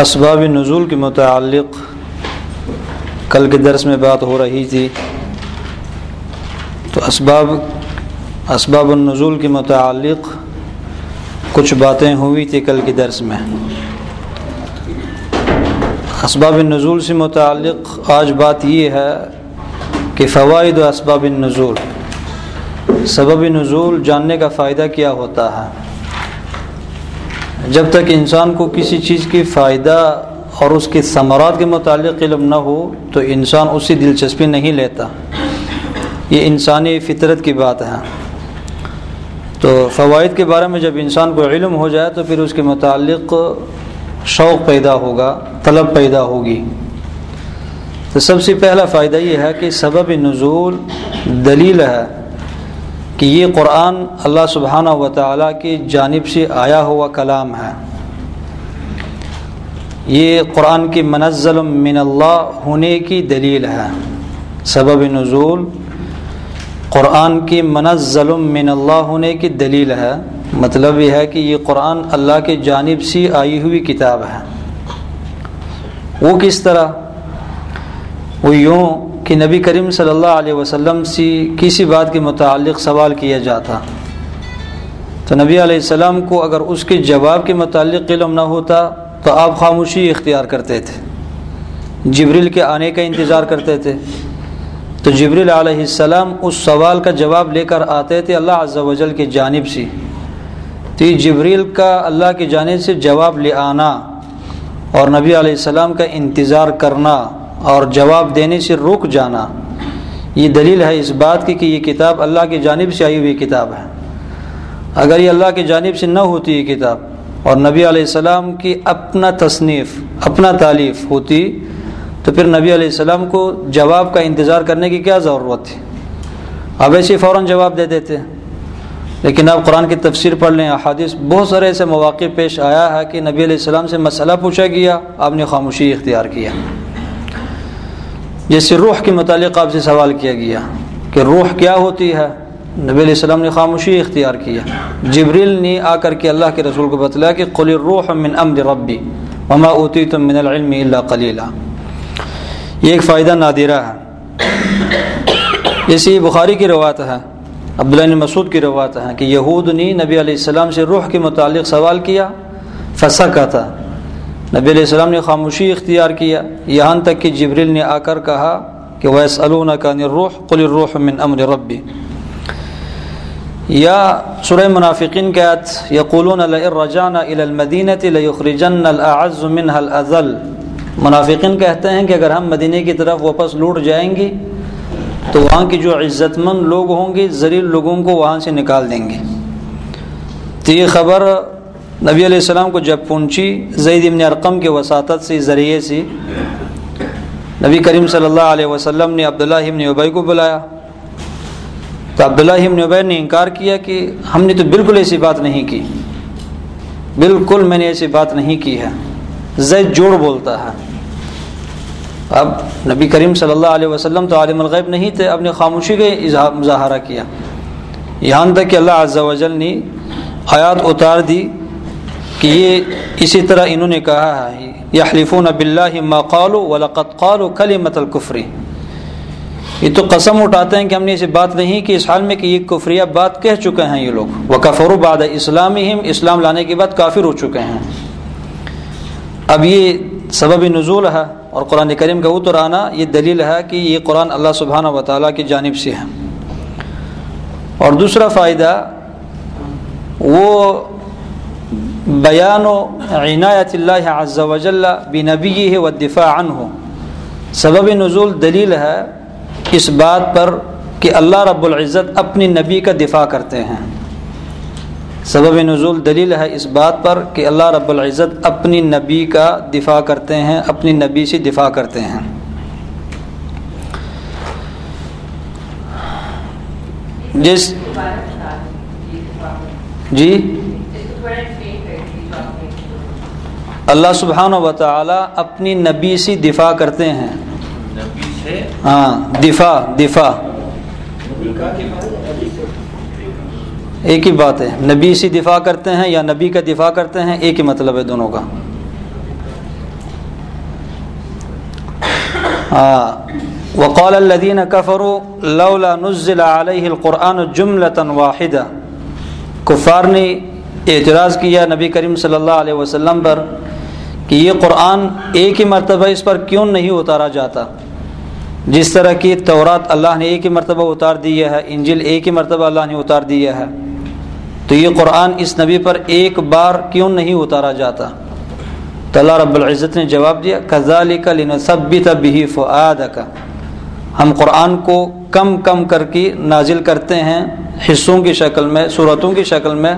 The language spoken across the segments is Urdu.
اسباب نزول کے متعلق کل کے درس میں بات ہو رہی تھی۔ تو اسباب اسباب النزول کے متعلق کچھ باتیں ہوئی تھی کل کے درس میں۔ اسباب النزول سے متعلق آج بات یہ ہے کہ فوائد و اسباب النزول سبب نزول جاننے کا فائدہ کیا ہوتا ہے؟ جب تک انسان کو کسی چیز کی فائدہ اور اس کے ثمرات کے متعلق علم نہ ہو، تو انسان اس سے دلچسپی نہیں لیتا۔ یہ انسانی فطرت کی بات ہے۔ تو فوائد کے بارے میں جب انسان کو علم ہو جائے، تو پھر اس کے متعلق شوق پیدا ہوگا، طلب پیدا ہوگی۔ تو سب سے پہلا فائدہ یہ ہے کہ سبب نزول دلیل ہے۔ کہ یہ قرآن اللہ سبحانہ و تعالیٰ کی جانب سے آیا ہوا کلام ہے۔ یہ قرآن کی منزل من اللہ ہونے کی دلیل ہے۔ سبب نزول، قرآن کی منزل من اللہ ہونے کی دلیل ہے۔ مطلب یہ ہے کہ یہ قرآن اللہ کی جانب سے آئی ہوئی کتاب ہے۔ وہ کس طرح؟ وہ یوں کہ نبی کریم صلی اللہ علیہ وسلم سے کسی بات کے متعلق سوال کیا جاتا۔ تو نبی علیہ السلام کو اگر اس کے جواب کے متعلق علم نہ ہوتا تو آپ خاموشی اختیار کرتے تھے۔ جبریل کے آنے کا انتظار کرتے تھے۔ تو جبریل علیہ السلام اس سوال کا جواب لے کر آتے تھے اللہ عز و جل کی جانب سے۔ تو یہ جبریل کا اللہ کی جانب سے جواب لے آنا اور نبی علیہ السلام کا انتظار کرنا۔ اور جواب دینے سے رک جانا۔ یہ دلیل ہے اس بات کی کہ یہ کتاب اللہ کی جانب سے آئی ہوئی کتاب ہے۔ اگر یہ اللہ کی جانب سے نہ ہوتی یہ کتاب اور نبی علیہ السلام کی اپنا تصنیف، اپنا تعلیف ہوتی، تو پھر نبی علیہ السلام کو جواب کا انتظار کرنے کی کیا ضرورت تھی؟ اب ایسے فوراً جواب دے دیتے۔ لیکن آپ قرآن کی تفسیر پڑھ لیں، احادیث، بہت سارے ایسے مواقع پیش آیا ہے کہ نبی علیہ السلام سے مسئلہ پوچھا گیا، آپ نے خاموشی اختیار کیا۔ جیسے روح کے متعلق آپ سے سوال کیا گیا کہ روح کیا ہوتی ہے؟ نبی علیہ السلام نے خاموشی اختیار کیا۔ جبریل نے آ کر کے اللہ کے رسول کو بتلایا کہ قل الروح من امر ربی وما اوتیتم من العلم الا قلیلا۔ یہ ایک فائدہ نادرہ ہے۔ جیسے بخاری کی روایت ہے، عبداللہ مسعود کی روایت ہے کہ یہود نے نبی علیہ السلام سے روح کے متعلق سوال کیا پھنسا کا تھا نبی علیہ السلام نے خاموشی اختیار کیا، یہاں تک کہ جبریل نے آ کر کہا کہ ویس علون کا نروح قل الروح من امر ربی یا سورہ منافقین کے عت یقولون الرجان الى المدینۃ لیخرجن الاعز منها الاذل منافقین کہتے ہیں کہ اگر ہم مدینہ کی طرف واپس لوٹ جائیں گے، تو وہاں کی جو عزت مند لوگ ہوں گے، ذلیل لوگوں کو وہاں سے نکال دیں گے۔ تو یہ خبر نبی علیہ السلام کو جب پہنچی زید ابن ارقم کے وساطت سے، ذریعے سے نبی کریم صلی اللہ علیہ وسلم نے عبداللہ ابن ابئی کو بلایا۔ تو عبداللہ ابن ابئی نے انکار کیا کہ ہم نے تو بالکل ایسی بات نہیں کی۔ بالکل میں نے ایسی بات نہیں کی ہے۔ زید جوڑ بولتا ہے۔ اب نبی کریم صلی اللہ علیہ وسلم تو عالم الغیب نہیں تھے اب نے خاموشی کا مظاہرہ کیا۔ یہاں تک کہ اللہ عز و جل نے آیات اتار دی۔ کہ یہ اسی طرح انہوں نے کہا ہے، یحلفون باللہ ما قالوا ولقد قالوا کلمۃ الکفر۔ یہ تو قسم اٹھاتے ہیں کہ ہم نے ایسی بات نہیں کہ اس حال میں کہ یہ کفریہ بات کہہ چکے ہیں یہ لوگ۔ وکفروا بعد اسلامہم، اسلام لانے کے بعد کافر ہو چکے ہیں۔ اب یہ سبب نزول ہے اور قرآن کریم کا اتر آنا، یہ دلیل ہے کہ یہ قرآن اللہ سبحانہ و تعالیٰ کی جانب سے ہے۔ اور دوسرا فائدہ، وہ بیان و عنایت اللہ عز و جل بنبی ہے و دفاع عنہ۔ سبب نزول دلیل ہے اس بات پر کہ اللہ رب العزت اپنی نبی کا دفاع کرتے ہیں۔ سبب نزول دلیل ہے اس بات پر کہ اللہ رب العزت اپنی نبی کا دفاع کرتے ہیں، اپنی نبی سے دفاع کرتے ہیں۔ جس جی؟ اللہ سبحانہ و تعالی اپنی نبی سے دفاع کرتے ہیں۔ ہاں دفاع دفاع۔ ایک ہی بات ہے نبی سے دفاع کرتے ہیں یا نبی کا دفاع کرتے ہیں ایک ہی مطلب ہے دونوں کا۔ ہاں وقال الذين كفروا لولا نزل عليه القرآن جملة واحدة کفار نے اعتراض کیا نبی کریم صلی اللہ علیہ وسلم پر کہ یہ قرآن ایک ہی مرتبہ اس پر کیوں نہیں اتارا جاتا؟ جس طرح کی تورات اللہ نے ایک ہی مرتبہ اتار دیا ہے انجل ایک ہی مرتبہ اللہ نے اتار دیا ہے۔ تو یہ قرآن اس نبی پر ایک بار کیوں نہیں اتارا جاتا؟ تو اللہ رب العزت نے جواب دیا کزالی کا لین سب بھی تبھی فعاد کا ہم قرآن کو کم کم کر کے نازل کرتے ہیں حصوں کی شکل میں، صورتوں کی شکل میں،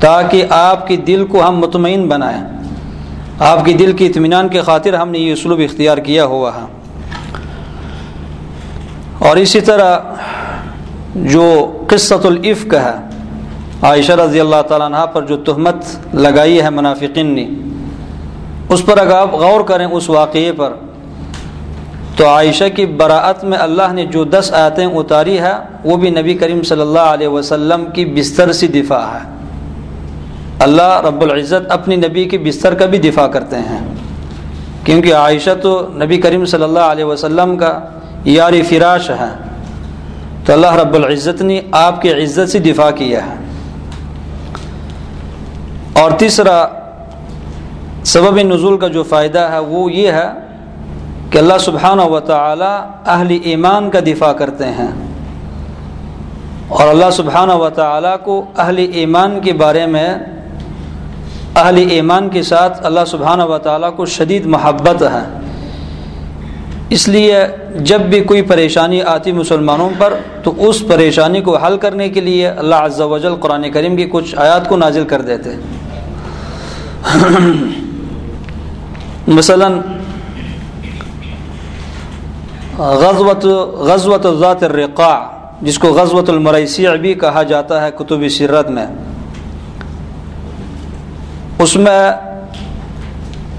تاکہ آپ کی دل کو ہم مطمئن بنائیں۔ آپ کی دل کی اطمینان کے خاطر ہم نے یہ اسلوب اختیار کیا ہوا ہے۔ اور اسی طرح جو قصۃ العفق ہے، عائشہ رضی اللہ تعالیٰ عنہ پر جو تہمت لگائی ہے منافقین نے، اس پر اگر آپ غور کریں اس واقعے پر، تو عائشہ کی براعت میں اللہ نے جو دس آیتیں اتاری ہے وہ بھی نبی کریم صلی اللہ علیہ وسلم کی بستر سے دفاع ہے۔ اللہ رب العزت اپنی نبی کی بستر کا بھی دفاع کرتے ہیں۔ کیونکہ عائشہ تو نبی کریم صلی اللہ علیہ وسلم کا یاری فراش ہے۔ تو اللہ رب العزت نے آپ کی عزت سے دفاع کیا ہے۔ اور تیسرا سبب نزول کا جو فائدہ ہے وہ یہ ہے کہ اللہ سبحانہ و تعالی اہل ایمان کا دفاع کرتے ہیں۔ اور اللہ سبحانہ و تعالی کو اہل ایمان کے بارے میں اہل ایمان کے ساتھ اللہ سبحانہ و تعالیٰ کو شدید محبت ہے۔ اس لیے جب بھی کوئی پریشانی آتی مسلمانوں پر، تو اس پریشانی کو حل کرنے کے لیے اللہ عز و جل قرآن کریم کی کچھ آیات کو نازل کر دیتے۔ مثلا غزوت غزوت ذات الرقاع، جس کو غزوت المریسیع بھی کہا جاتا ہے کتب سیرت میں۔ اس میں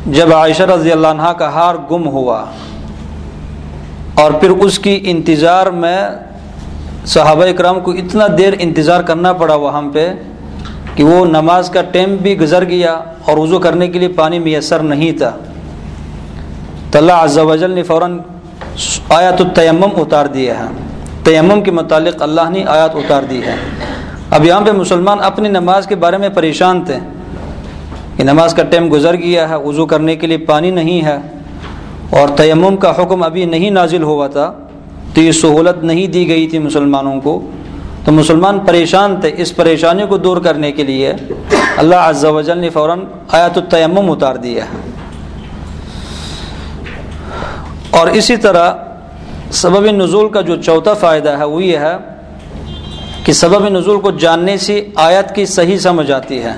جب عائشہ رضی اللہ عنہ کا ہار گم ہوا اور پھر اس کی انتظار میں صحابہ اکرام کو اتنا دیر انتظار کرنا پڑا وہاں پہ کہ وہ نماز کا ٹائم بھی گزر گیا اور وضو کرنے کے لیے پانی میسر نہیں تھا۔ تو اللہ عز و جل نے فوراً آیات التیمم اتار دیا ہے۔ تیمم کے متعلق اللہ نے آیات اتار دی ہے۔ اب یہاں پہ مسلمان اپنی نماز کے بارے میں پریشان تھے۔ کہ نماز کا ٹائم گزر گیا ہے، وضو کرنے کے لیے پانی نہیں ہے اور تیمم کا حکم ابھی نہیں نازل ہوا تھا تو یہ سہولت نہیں دی گئی تھی مسلمانوں کو۔ تو مسلمان پریشان تھے۔ اس پریشانی کو دور کرنے کے لیے اللہ عز و جل نے فوراً آیات التیمم اتار دیا ہے۔ اور اسی طرح سبب نزول کا جو چوتھا فائدہ ہے، وہ یہ ہے کہ سبب نزول کو جاننے سے آیت کی صحیح سمجھ آتی ہے۔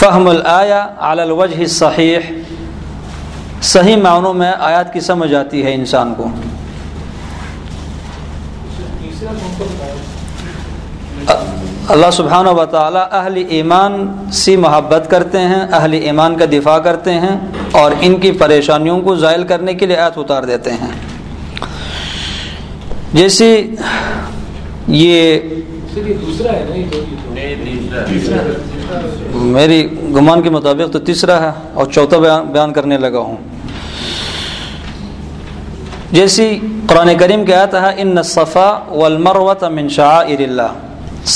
فہم الآیا علی الوجہ صحیح صحیح معنوں میں آیات کی سمجھ آتی ہے انسان کو۔ اللہ سبحانہ و تعالی اہل ایمان سے محبت کرتے ہیں اہل ایمان کا دفاع کرتے ہیں اور ان کی پریشانیوں کو زائل کرنے کے لیے آیت اتار دیتے ہیں۔ جیسے یہ میری گمان کے مطابق تو تیسرا ہے اور چوتھا بیان بیان کرنے لگا ہوں۔ جیسی قرآن کریم کے آتا ہے، ان صفا والمروۃ من شعائر اللہ۔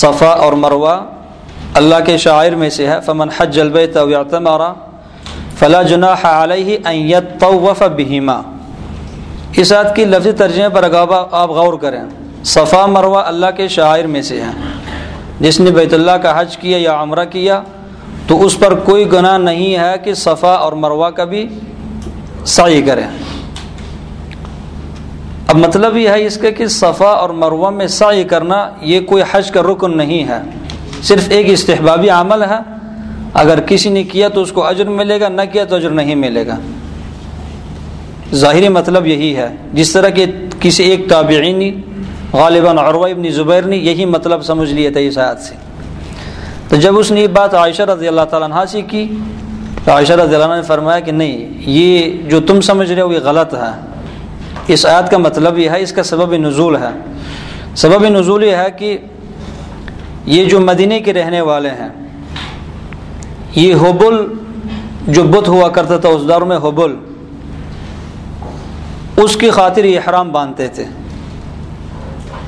صفا اور مروہ اللہ کے شاعر میں سے ہے، فمن حج البیت او یعتمر فلا جناح علیہ ان یطوف بہما اس آیت کی لفظی ترجمے پر اگر آپ غور کریں، صفا مروہ اللہ کے شاعر میں سے ہیں جس نے بیت اللہ کا حج کیا یا عمرہ کیا، تو اس پر کوئی گناہ نہیں ہے کہ صفا اور مروہ کا بھی سعی کریں۔ اب مطلب یہ ہے اس کے کہ صفا اور مروہ میں سعی کرنا یہ کوئی حج کا رکن نہیں ہے۔ صرف ایک استحبابی عمل ہے۔ اگر کسی نے کیا تو اس کو اجر ملے گا، نہ کیا تو اجر نہیں ملے گا۔ ظاہری مطلب یہی ہے۔ جس طرح کہ کسی ایک تابعینی غالباً عروہ ابن زبیر نے یہی مطلب سمجھ لیا تھا اس آیت سے۔ تو جب اس نے یہ بات عائشہ رضی اللہ تعالیٰ عنہ سے کی، تو عائشہ رضی اللہ عنہ نے فرمایا کہ نہیں، یہ جو تم سمجھ رہے ہو یہ غلط ہے۔ اس آیت کا مطلب یہ ہے، اس کا سبب نزول ہے۔ سبب نزول یہ ہے کہ یہ جو مدینے کے رہنے والے ہیں، یہ حبل جو بت ہوا کرتا تھا، اس دور میں حبل، اس کی خاطر یہ احرام باندھتے تھے۔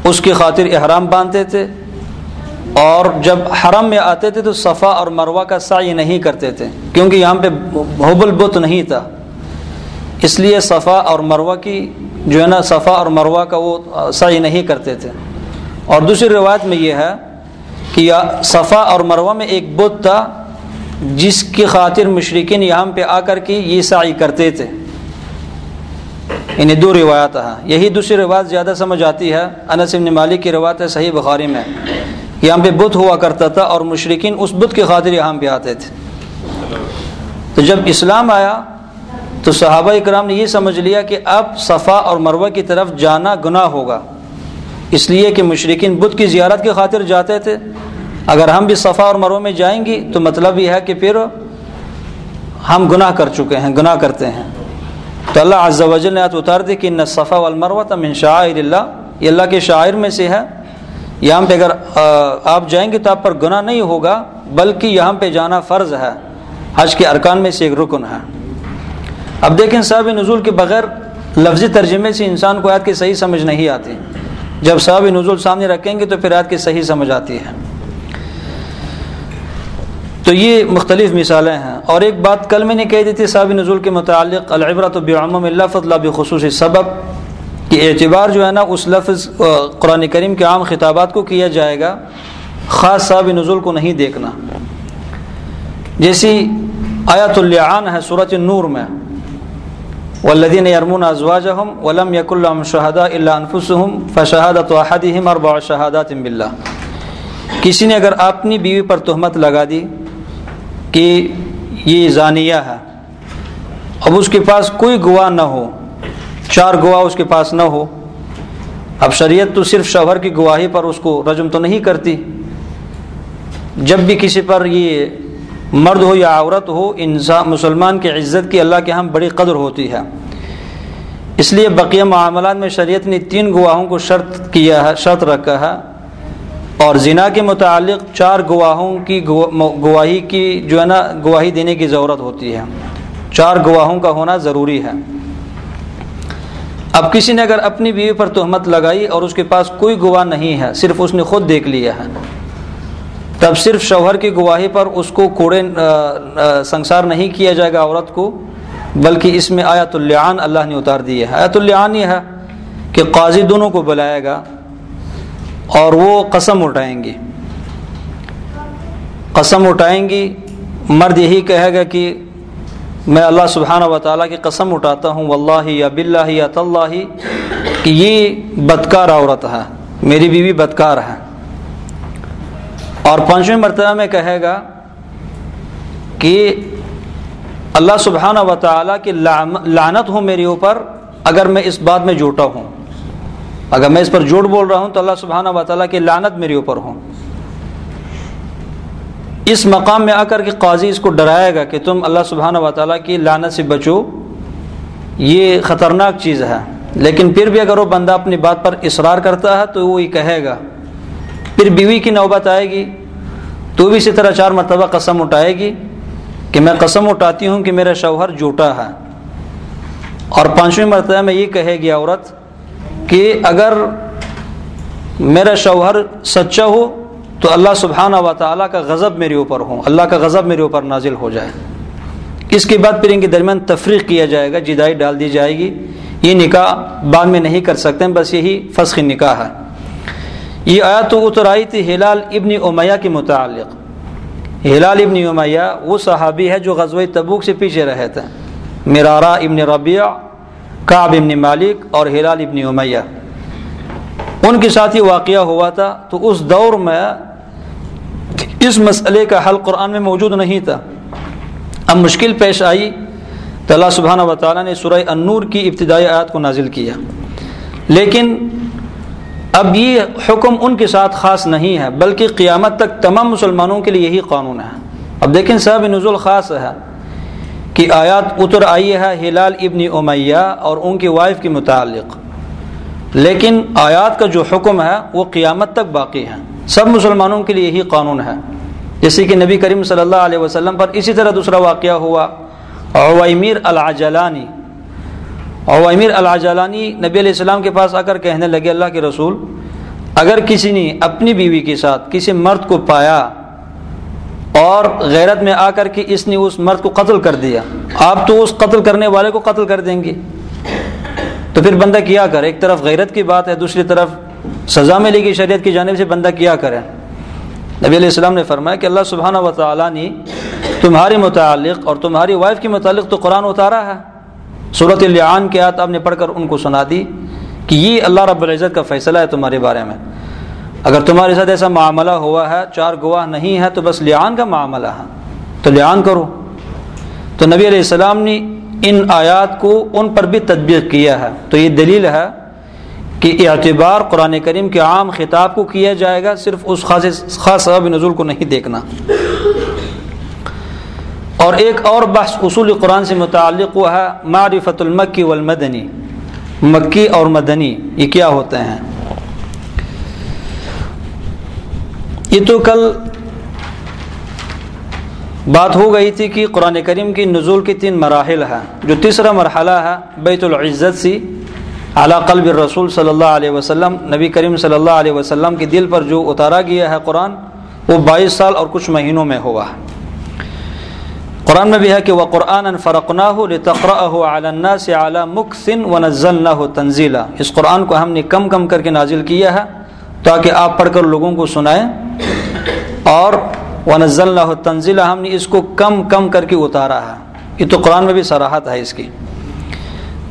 اس کی خاطر احرام باندھتے تھے اور جب حرم میں آتے تھے تو صفا اور مروہ کا سعی نہیں کرتے تھے کیونکہ یہاں پہ حبل بت نہیں تھا۔ اس لیے صفا اور مروہ کی جو ہے نا، صفا اور مروہ کا وہ سعی نہیں کرتے تھے۔ اور دوسری روایت میں یہ ہے کہ صفا اور مروہ میں ایک بت تھا جس کی خاطر مشرقین یہاں پہ آ کر کے یہ سعی کرتے تھے۔ انہیں دو روایات ہیں۔ یہی دوسری روایت زیادہ سمجھ آتی ہے۔ انس ابن مالک کی روایت ہے، صحیح بخاری میں۔ یہاں پہ بت ہوا کرتا تھا اور مشرقین اس بت کی خاطر یہاں پہ آتے تھے۔ تو جب اسلام آیا، تو صحابہ اکرام نے یہ سمجھ لیا کہ اب صفا اور مروہ کی طرف جانا گناہ ہوگا۔ اس لیے کہ مشرقین بدھ کی زیارت کی خاطر جاتے تھے۔ اگر ہم بھی صفا اور مروہ میں جائیں گی، تو مطلب یہ ہے کہ پھر ہم گناہ کر چکے ہیں، گناہ کرتے ہیں۔ تو اللہ عز و جل نے اتار دی کہ ان صفا والمروہ من شاعر اللہ، یہ اللہ کے شاعر میں سے ہے۔ یہاں پہ اگر آپ جائیں گے تو آپ پر گناہ نہیں ہوگا، بلکہ یہاں پہ جانا فرض ہے۔ حج کے ارکان میں سے ایک رکن ہے۔ اب دیکھیں صاحب نزول کے بغیر لفظی ترجمے سے انسان کو آیت کی صحیح سمجھ نہیں آتی۔ جب صاحب نزول سامنے رکھیں گے تو پھر آیت کی صحیح سمجھ آتی ہے۔ تو یہ مختلف مثالیں ہیں۔ اور ایک بات کل میں نے کہہ دی تھی، صاحب نزول کے متعلق العبرت بعمم اللہ فضلہ بخصوصی سبب، کہ اعتبار جو ہے نا، اس لفظ قرآن کریم کے عام خطابات کو کیا جائے گا۔ خاص صاحب نزول کو نہیں دیکھنا۔ جیسی آیت العان ہے صورت نور میں والذین یرمون ازواجہم ولم یک لهم شہداء الا انفسهم فشہادت احدہم اربع شہادات باللہ کسی نے اگر اپنی بیوی پر تہمت لگا دی کہ یہ زانیہ ہے۔ اب اس کے پاس کوئی گواہ نہ ہو، چار گواہ اس کے پاس نہ ہو۔ اب شریعت تو صرف شوہر کی گواہی پر اس کو رجم تو نہیں کرتی۔ جب بھی کسی پر یہ مرد ہو یا عورت ہو، انسان، مسلمان کی عزت کی اللہ کے ہم بڑی قدر ہوتی ہے۔ اس لیے بقیہ معاملات میں شریعت نے تین گواہوں کو شرط کیا ہے، شرط رکھا ہے۔ اور زنا کے متعلق چار گواہوں کی گواہی کی جو ہے نا، گواہی دینے کی ضرورت ہوتی ہے۔ چار گواہوں کا ہونا ضروری ہے۔ اب کسی نے اگر اپنی بیوی پر تہمت لگائی اور اس کے پاس کوئی گواہ نہیں ہے، صرف اس نے خود دیکھ لیا ہے۔ تب صرف شوہر کی گواہی پر اس کو کوڑے سنسار نہیں کیا جائے گا عورت کو، بلکہ اس میں آیت العان اللہ نے اتار دی ہے۔ آیت العان یہ ہے کہ قاضی دونوں کو بلائے گا۔ اور وہ قسم اٹھائیں گی۔ قسم اٹھائیں گی، مرد یہی کہے گا کہ میں اللہ سبحانہ و تعالیٰ کی قسم اٹھاتا ہوں، واللہ یا بلّہ یا طلّہ کہ یہ بدکار عورت ہے، میری بیوی بدکار ہے۔ اور پانچویں مرتبہ میں کہے گا کہ اللہ سبحانہ و تعالیٰ کی لعنت ہوں میرے اوپر، اگر میں اس بات میں جھوٹا ہوں۔ اگر میں اس پر جھوٹ بول رہا ہوں تو اللہ سبحانہ و تعالیٰ کی لعنت میرے اوپر ہوں۔ اس مقام میں آ کر کے قاضی اس کو ڈرائے گا کہ تم اللہ سبحانہ و تعالیٰ کی لعنت سے بچو، یہ خطرناک چیز ہے۔ لیکن پھر بھی اگر وہ بندہ اپنی بات پر اصرار کرتا ہے تو وہ یہ کہے گا۔ پھر بیوی کی نوبت آئے گی، تو بھی اسی طرح چار مرتبہ قسم اٹھائے گی کہ میں قسم اٹھاتی ہوں کہ میرا شوہر جھوٹا ہے۔ اور پانچویں مرتبہ میں یہ کہے گی عورت کہ اگر میرا شوہر سچا ہو تو اللہ سبحانہ و تعالیٰ کا غضب میرے اوپر ہو اللہ کا غضب میرے اوپر نازل ہو جائے۔ اس کے بعد پھر ان کے درمیان تفریق کیا جائے گا، جدائی ڈال دی جائے گی۔ یہ نکاح بعد میں نہیں کر سکتے بس یہی فسخ نکاح ہے۔ یہ آیت تو اتر آئی تھی ہلال ابن امیہ کے متعلق۔ ہلال ابن امیہ وہ صحابی ہے جو غزوہ تبوک سے پیچھے رہے تھے۔ مرارا ابن ربیع کعب ابن مالک اور ہلال ابن امیہ۔ ان کے ساتھ یہ واقعہ ہوا تھا تو اس دور میں اس مسئلے کا حل قرآن میں موجود نہیں تھا۔ اب مشکل پیش آئی تو اللہ سبحانہ و تعالیٰ نے سورہ النور کی ابتدائی آیات کو نازل کیا۔ لیکن اب یہ حکم ان کے ساتھ خاص نہیں ہے، بلکہ قیامت تک تمام مسلمانوں کے لیے یہی قانون ہے۔ اب دیکھیں صاحب نزول خاص ہے۔ کہ آیات اتر آئی ہے ہلال ابن امیہ اور ان کی وائف کے متعلق۔ لیکن آیات کا جو حکم ہے وہ قیامت تک باقی ہے۔ سب مسلمانوں کے لیے یہی قانون ہے۔ جیسے کہ نبی کریم صلی اللہ علیہ وسلم پر اسی طرح دوسرا واقعہ ہوا۔ اویمیر العجلانی۔ اویمیر العجلانی نبی علیہ السلام کے پاس آ کر کہنے لگے، اللہ کے رسول، اگر کسی نے اپنی بیوی کے ساتھ کسی مرد کو پایا اور غیرت میں آ کر کے اس نے اس مرد کو قتل کر دیا۔ آپ تو اس قتل کرنے والے کو قتل کر دیں گے۔ تو پھر بندہ کیا کرے؟ ایک طرف غیرت کی بات ہے، دوسری طرف سزا ملے گی شریعت کی جانب سے، بندہ کیا کرے؟ نبی علیہ السلام نے فرمایا کہ اللہ سبحانہ و تعالیٰ نے تمہارے متعلق اور تمہاری وائف کے متعلق تو قرآن اتارا ہے۔ صورت العان کے آت آپ نے پڑھ کر ان کو سنا دی کہ یہ اللہ رب العزت کا فیصلہ ہے تمہارے بارے میں۔ اگر تمہارے ساتھ ایسا معاملہ ہوا ہے، چار گواہ نہیں ہے تو بس لیان کا معاملہ ہے۔ تو لیان کرو۔ تو نبی علیہ السلام نے ان آیات کو ان پر بھی تدبیر کیا ہے۔ تو یہ دلیل ہے کہ اعتبار قرآن کریم کے عام خطاب کو کیا جائے گا، صرف اس خاص خاص سبب نزول کو نہیں دیکھنا۔ اور ایک اور بحث اصول قرآن سے متعلق وہ ہے، معرفت المکی والمدنی۔ مکی اور مدنی، یہ کیا ہوتے ہیں؟ یہ تو کل بات ہو گئی تھی کہ قرآن کریم کی نزول کی تین مراحل ہیں، جو تیسرا مرحلہ ہے بیت العزت سی اعلیٰ قلب رسول صلی اللہ علیہ وسلم، نبی کریم صلی اللہ علیہ وسلم کے دل پر جو اتارا گیا ہے قرآن، وہ بائیس سال اور کچھ مہینوں میں ہوا۔ ہے قرآن میں بھی ہے کہ وہ قرآن فرقنا ہو علنا سے اعلیٰ مخصن و نزل نہ ہو تنزیلا اس قرآن کو ہم نے کم کم کر کے نازل کیا ہے تاکہ آپ پڑھ کر لوگوں کو سنائیں۔ اور و نزل نہ ہو تنزیلا ہم نے اس کو کم کم کر کے اتارا ہے۔ یہ تو قرآن میں بھی سراحت ہے اس کی۔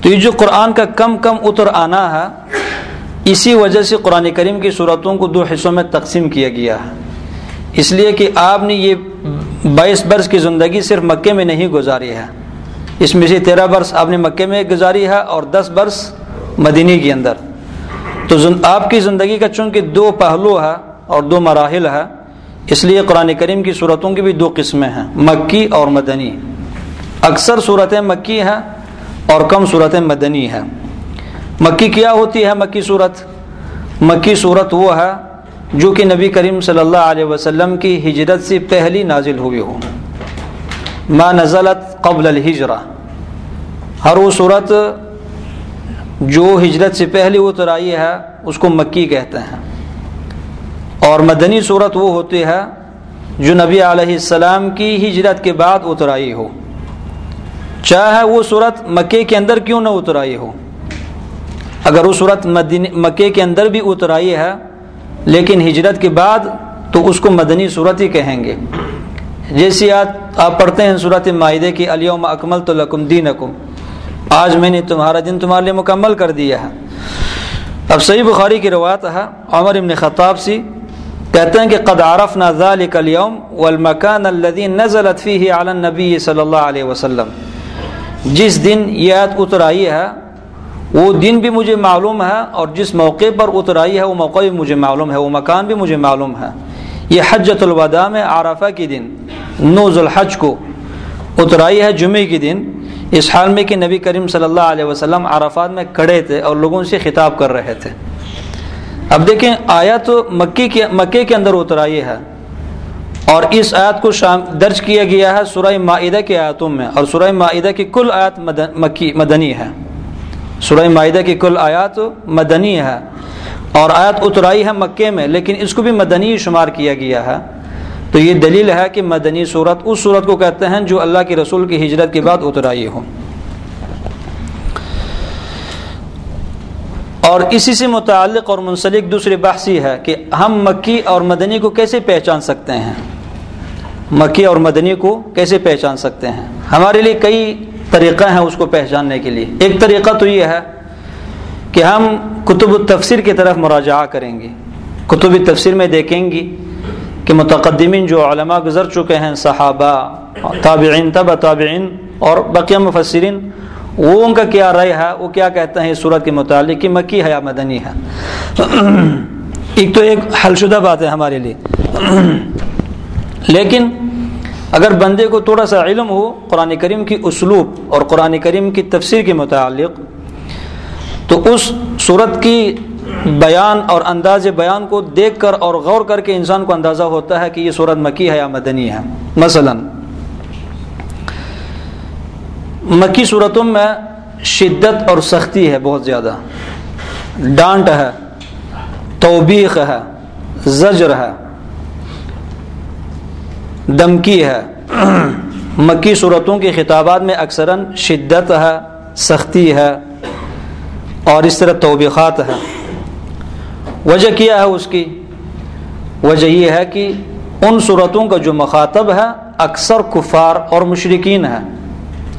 تو یہ جو قرآن کا کم کم اتر آنا ہے، اسی وجہ سے قرآن کریم کی صورتوں کو دو حصوں میں تقسیم کیا گیا ہے۔ اس لیے کہ آپ نے یہ بائیس برس کی زندگی صرف مکے میں نہیں گزاری ہے۔ اس میں سے تیرہ برس آپ نے مکے میں گزاری ہے اور دس برس مدینی کے اندر۔ تو آپ کی زندگی کا چونکہ دو پہلو ہے اور دو مراحل ہے اس لیے قرآن کریم کی صورتوں کی بھی دو قسمیں ہیں، مکی اور مدنی۔ اکثر صورتیں مکی ہیں اور کم صورت مدنی ہے مکی کیا ہوتی ہے، مکی صورت؟ مکی صورت وہ ہے جو کہ نبی کریم صلی اللہ علیہ وسلم کی ہجرت سے پہلی نازل ہوئی ہو۔ ما نزلت قبل الحجرہ ہر وہ صورت جو ہجرت سے پہلی اترائی ہے، اس کو مکی کہتے ہیں۔ اور مدنی صورت وہ ہوتی ہے جو نبی علیہ السلام کی ہجرت کے بعد اترائی ہو۔ چاہے وہ صورت مکے کے اندر کیوں نہ اترائی ہو۔ اگر وہ صورت مکے کے اندر بھی اترائی ہے، لیکن ہجرت کے بعد تو اس کو مدنی صورت ہی کہیں گے۔ جیسی آج آپ پڑھتے ہیں صورت معاہدے کی علیہم اکمل تو لکم دین آج میں نے تمہارا دن تمہارے لیے مکمل کر دیا ہے۔ اب صحیح بخاری کی روایت ہے، عمر ابن خطاب سی کہتے ہیں کہ قد عرفنا ذلك اليوم والمكان الذي نزلت فيه على النبي صلی اللہ علیہ وسلم۔ جس دن یہ آیت اتر آئی ہے، وہ دن بھی مجھے معلوم ہے اور جس موقع پر اتر آئی ہے، وہ موقع بھی مجھے معلوم ہے، وہ مکان بھی مجھے معلوم ہے۔ یہ حجت الوداع میں عرفہ کے دن نوز الحج کو اترائی ہے جمعے کے دن۔ اس حال میں کہ نبی کریم صلی اللہ علیہ وسلم عرفات میں کھڑے تھے اور لوگوں سے خطاب کر رہے تھے۔ اب دیکھیں آیا تو مکی کے مکے کے اندر اترائی ہے۔ اور اس آیت کو شام درج کیا گیا ہے سورہ معاہدہ کے آیاتوں میں۔ اور سورہ معاہدہ کی کل آیات مکی مدنی ہے۔ سورہ معاہدہ کی کل آیات مدنی ہے۔ اور آیت اترائی ہے مکے میں، لیکن اس کو بھی مدنی شمار کیا گیا ہے۔ تو یہ دلیل ہے کہ مدنی صورت اس صورت کو کہتے ہیں جو اللہ کے رسول کی ہجرت کے بعد اترائی ہو۔ اور اسی سے متعلق اور منسلک دوسری بحثی ہے کہ ہم مکی اور مدنی کو کیسے پہچان سکتے ہیں؟ مکی اور مدنی کو کیسے پہچان سکتے ہیں؟ ہمارے لیے کئی طریقہ ہیں اس کو پہچاننے کے لیے۔ ایک طریقہ تو یہ ہے کہ ہم کتب التفسیر کی طرف مراجعہ کریں گے۔ کتب تفسیر میں دیکھیں گی کہ متقدمین جو علماء گزر چکے ہیں، صحابہ، تابعین تب تابعین اور بقیہ مفسرین ان کا کیا رائے ہے؟ وہ کیا کہتے ہیں اس صورت کے متعلق کہ مکی ہے یا مدنی ہے؟ ایک تو ایک حل شدہ بات ہے ہمارے لیے۔ لیکن اگر بندے کو تھوڑا سا علم ہو قرآن کریم کی اسلوب اور قرآن کریم کی تفسیر کے متعلق، تو اس صورت کی بیان اور انداز بیان کو دیکھ کر اور غور کر کے انسان کو اندازہ ہوتا ہے کہ یہ صورت مکی ہے یا مدنی ہے۔ مثلا مکی صورتوں میں شدت اور سختی ہے بہت زیادہ۔ ڈانٹ ہے، توبیخ ہے، زجر ہے دمکی ہے۔ مکی صورتوں کے خطابات میں اکثراً شدت ہے، سختی ہے اور اس طرح توبیخات ہے وجہ کیا ہے اس کی؟ وجہ یہ ہے کہ ان صورتوں کا جو مخاطب ہے، اکثر کفار اور مشرقین ہے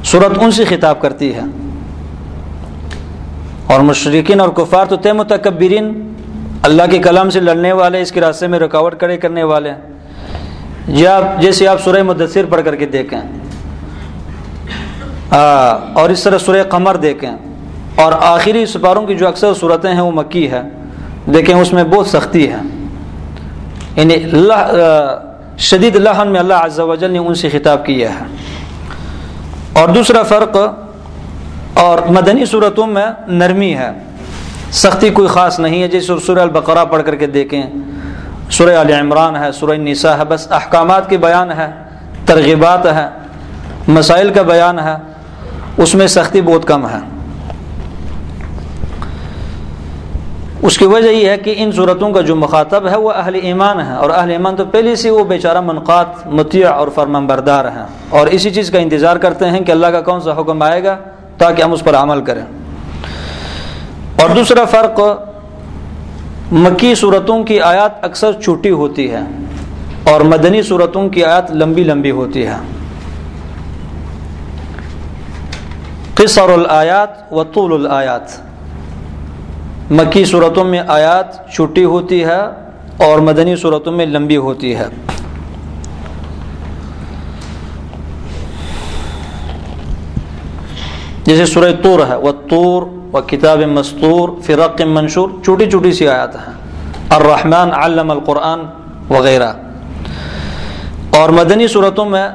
صورت ان سے خطاب کرتی ہے۔ اور مشرقین اور کفار تو طے متکبرین۔ اللہ کے کلام سے لڑنے والے، اس کے راستے میں رکاوٹ کھڑے کرنے والے۔ یا جیسے آپ سورہ مدثر پڑھ کر کے دیکھیں۔ اور اس طرح سورہ قمر دیکھیں۔ اور آخری سپاروں کی جو اکثر صورتیں ہیں، وہ مکی ہے۔ دیکھیں، اس میں بہت سختی ہے۔ یعنی اللہ شدید لہن میں اللہ عز و جل نے ان سے خطاب کیا ہے۔ اور دوسرا فرق اور مدنی صورتوں میں نرمی ہے۔ سختی کوئی خاص نہیں ہے، جیسے سورہ البقرہ پڑھ کر کے دیکھیں۔ سورہ علی عمران ہے، سورہ نساء ہے، بس احکامات کی بیان ہے، ترغیبات ہے، مسائل کا بیان ہے۔ اس میں سختی بہت کم ہے۔ اس کی وجہ یہ ہے کہ ان صورتوں کا جو مخاطب ہے وہ اہل ایمان ہے اور اہل ایمان تو پہلے سے وہ بیچارہ منقات متیع اور فرمان بردار ہیں۔ اور اسی چیز کا انتظار کرتے ہیں کہ اللہ کا کون سا حکم آئے گا تاکہ ہم اس پر عمل کریں۔ اور دوسرا فرق، مکی صورتوں کی آیات اکثر چھوٹی ہوتی ہے اور مدنی صورتوں کی آیات لمبی لمبی ہوتی ہے۔ قصر الآیات و طول الآیات۔ مکی صورتوں میں آیات چھوٹی ہوتی ہے اور مدنی صورتوں میں لمبی ہوتی ہے۔ جیسے سورہ طور ہے وہ طور و کتاب مستور فرق منشور، چھوٹی چھوٹی سی آیات ہیں۔ الرحمن علم القرآن وغیرہ۔ اور مدنی صورتوں میں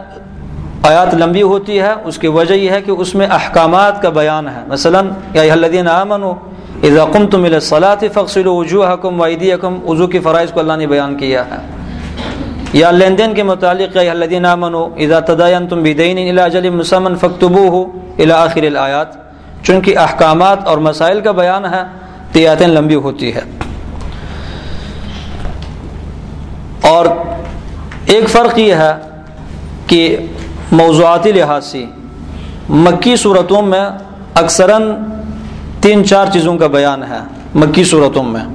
آیات لمبی ہوتی ہے، اس کی وجہ یہ ہے کہ اس میں احکامات کا بیان ہے۔ مثلا، یا الذین آمنوا اذا قمتم الى الصلاه فاغسلوا وجوهكم وايديكم وضو کی فرائض کو اللہ نے بیان کیا ہے۔ یا لین دین کے متعلق یا الذين امنوا اذا تداينتم بدين الى اجل مسمى فاكتبوه الى اخر الايات چونکہ احکامات اور مسائل کا بیان ہے تیاتیں لمبی ہوتی ہے اور ایک فرق یہ ہے کہ موضوعاتی لحاظ سے مکی صورتوں میں اکثراً تین چار چیزوں کا بیان ہے مکی صورتوں میں۔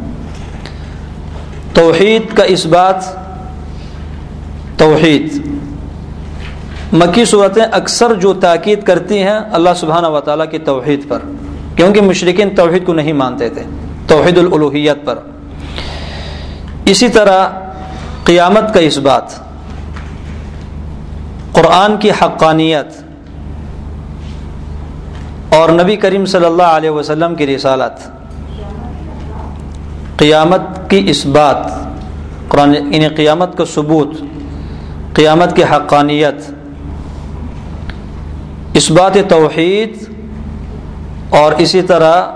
توحید کا اس بات، توحید۔ مکی صورتیں اکثر جو تاکید کرتی ہیں اللہ سبحانہ و تعالیٰ کی توحید پر، کیونکہ مشرقین توحید کو نہیں مانتے تھے، توحید الالوحیت پر۔ اسی طرح قیامت کا اس بات، قرآن کی حقانیت۔ اور نبی کریم صلی اللہ علیہ وسلم کی رسالت۔ قیامت کی اس بات، قرآن ان قیامت کا ثبوت، قیامت کی حقانیت۔ اس بات توحید اور اسی طرح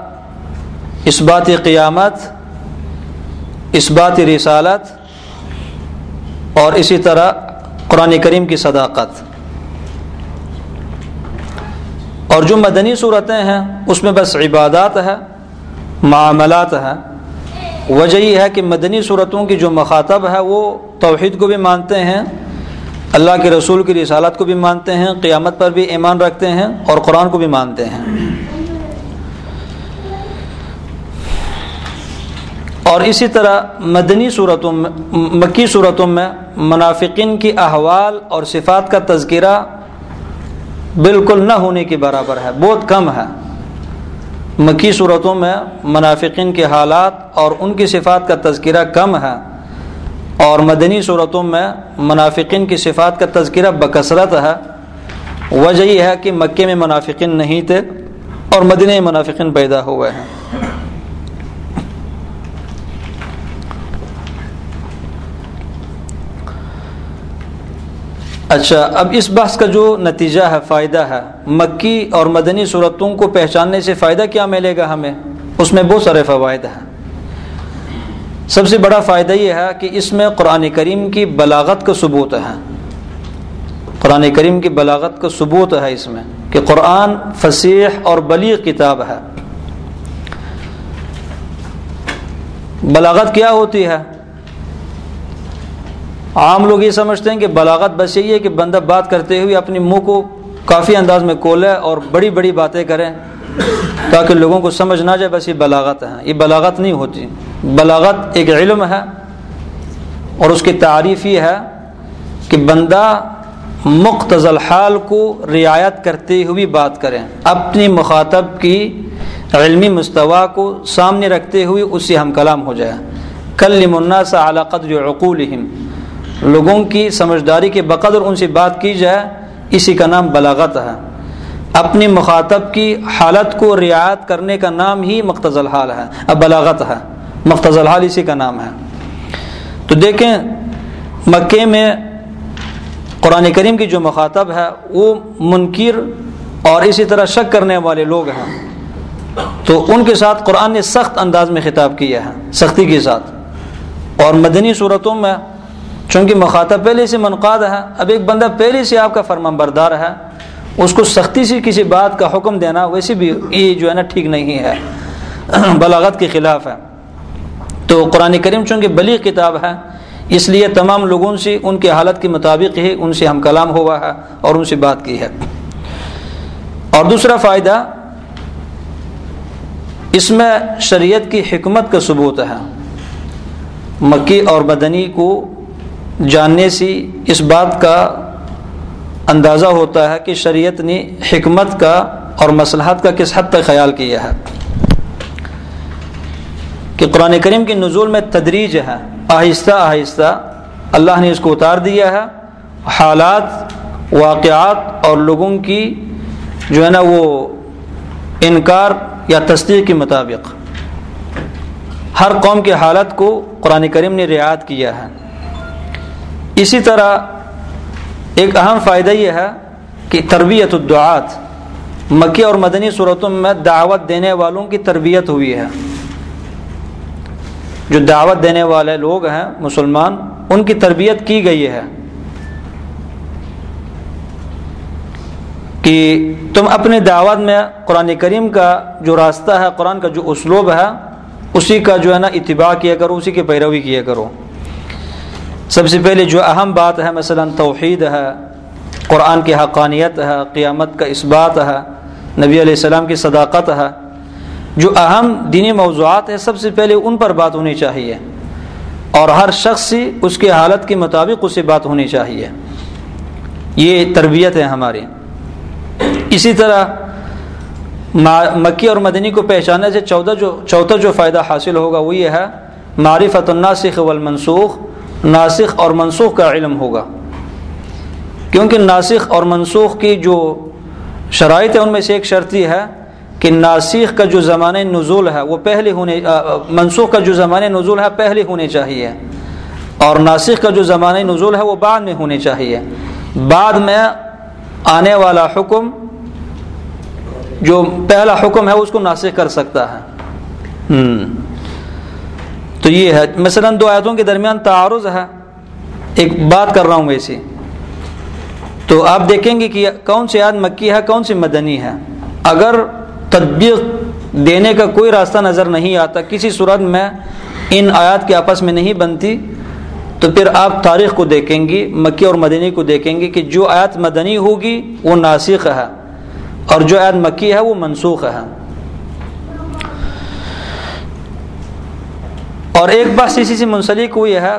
اس بات قیامت، اس بات رسالت اور اسی طرح قرآن کریم کی صداقت۔ اور جو مدنی صورتیں ہیں، اس میں بس عبادات ہے، معاملات ہیں وجہ یہ ہے کہ مدنی صورتوں کی جو مخاطب ہے، وہ توحید کو بھی مانتے ہیں، اللہ کے رسول کی رسالت کو بھی مانتے ہیں، قیامت پر بھی ایمان رکھتے ہیں اور قرآن کو بھی مانتے ہیں۔ اور اسی طرح مدنی صورتوں میں، مکی صورتوں میں منافقین کی احوال اور صفات کا تذکرہ بالکل نہ ہونے کے برابر ہے، بہت کم ہے۔ مکی صورتوں میں منافقین کے حالات اور ان کی صفات کا تذکرہ کم ہے۔ اور مدنی صورتوں میں منافقین کی صفات کا تذکرہ بکثرت ہے۔ وجہ یہ ہے کہ مکے میں منافقین نہیں تھے اور مدنی منافقین پیدا ہوئے ہیں۔ اچھا اب اس بحث کا جو نتیجہ ہے، فائدہ ہے، مکی اور مدنی صورتوں کو پہچاننے سے فائدہ کیا ملے گا ہمیں؟ اس میں بہت سارے فوائد ہیں۔ سب سے بڑا فائدہ یہ ہے کہ اس میں قرآن کریم کی بلاغت کا ثبوت ہے۔ قرآن کریم کی بلاغت کا ثبوت ہے اس میں کہ قرآن فصیح اور بلیغ کتاب ہے۔ بلاغت کیا ہوتی ہے؟ عام لوگ یہ سمجھتے ہیں کہ بلاغت بس یہی ہے کہ بندہ بات کرتے ہوئے اپنی منہ کو کافی انداز میں کھولے اور بڑی بڑی باتیں کریں تاکہ لوگوں کو سمجھ نہ جائے، بس یہ بلاغت ہے یہ بلاغت نہیں ہوتی۔ بلاغت ایک علم ہے اور اس کی تعریف یہ ہے کہ بندہ مختصل حال کو رعایت کرتے ہوئے بات کریں اپنی مخاطب کی علمی مستوا کو سامنے رکھتے ہوئے اس سے ہم کلام ہو جائے۔ کل منا سا علاقت جو عقول لوگوں کی سمجھداری کے بقدر ان سے بات کی جائے، اسی کا نام بلاغت ہے۔ اپنی مخاطب کی حالت کو رعایت کرنے کا نام ہی مختص الحال ہے، اب بلاغت ہے۔ مختص الحال اسی کا نام ہے۔ تو دیکھیں، مکے میں قرآن کریم کی جو مخاطب ہے، وہ منکر اور اسی طرح شک کرنے والے لوگ ہیں۔ تو ان کے ساتھ قرآن نے سخت انداز میں خطاب کیا ہے، سختی کے ساتھ۔ اور مدنی صورتوں میں چونکہ مخاطب پہلے سے منقاد ہے، اب ایک بندہ پہلے سے آپ کا فرما بردار ہے، اس کو سختی سے کسی بات کا حکم دینا ویسے بھی یہ جو ہے نا ٹھیک نہیں ہے، بلاغت کے خلاف ہے۔ تو قرآن کریم چونکہ بلی کتاب ہے، اس لیے تمام لوگوں سے ان کی حالت کے مطابق ہی ان سے ہم کلام ہوا ہے اور ان سے بات کی ہے۔ اور دوسرا فائدہ، اس میں شریعت کی حکمت کا ثبوت ہے۔ مکی اور بدنی کو جاننے سے اس بات کا اندازہ ہوتا ہے کہ شریعت نے حکمت کا اور مصلحت کا کس حد تک خیال کیا ہے۔ کہ قرآن کریم کے نزول میں تدریج ہے، آہستہ آہستہ اللہ نے اس کو اتار دیا ہے۔ حالات، واقعات اور لوگوں کی جو ہے نا وہ انکار یا تصدیق کے مطابق ہر قوم کی حالت کو قرآن کریم نے رعایت کیا ہے۔ اسی طرح ایک اہم فائدہ یہ ہے کہ تربیت الدعات، مکی اور مدنی صورتوں میں دعوت دینے والوں کی تربیت ہوئی ہے۔ جو دعوت دینے والے لوگ ہیں، مسلمان، ان کی تربیت کی گئی ہے۔ کہ تم اپنے دعوت میں قرآن کریم کا جو راستہ ہے، قرآن کا جو اسلوب ہے، اسی کا جو ہے نا اتباع کیا کرو، اسی کی پیروی کیا کرو۔ سب سے پہلے جو اہم بات ہے، مثلا توحید ہے، قرآن کی حقانیت ہے، قیامت کا اس بات ہے، نبی علیہ السلام کی صداقت ہے، جو اہم دینی موضوعات ہیں، سب سے پہلے ان پر بات ہونی چاہیے۔ اور ہر شخص سے اس کی حالت کے مطابق اس سے بات ہونی چاہیے۔ یہ تربیت ہے ہماری۔ اسی طرح مکی اور مدنی کو پہچاننے سے چودہ جو، چوتھا جو فائدہ حاصل ہوگا وہ یہ ہے، معرفت الناسخ والمنسوخ۔ ناسخ اور منسوخ کا علم ہوگا۔ کیونکہ ناسخ اور منسوخ کی جو شرائط ہے ان میں سے ایک شرط یہ ہے کہ ناسخ کا جو زمانہ نزول ہے، وہ پہلے ہونے منسوخ کا جو زمانہ نزول ہے، پہلے ہونے چاہیے۔ اور ناسخ کا جو زمانہ نزول ہے، وہ بعد میں ہونے چاہیے۔ بعد میں آنے والا حکم، جو پہلا حکم ہے، اس کو ناسخ کر سکتا ہے۔ تو یہ ہے، مثلا دو آیتوں کے درمیان تعارض ہے۔ ایک بات کر رہا ہوں ویسی تو آپ دیکھیں گے کہ کون سی آیت مکی ہے، کون سی مدنی ہے۔ اگر تدبیق دینے کا کوئی راستہ نظر نہیں آتا، کسی صورت میں ان آیات کے آپس میں نہیں بنتی، تو پھر آپ تاریخ کو دیکھیں گی مکی اور مدنی کو دیکھیں گے کہ جو آیت مدنی ہوگی، وہ ناسخ ہے۔ اور جو آیت مکی ہے، وہ منسوخ ہے۔ اور ایک بات اسی سے منسلک ہوئی ہے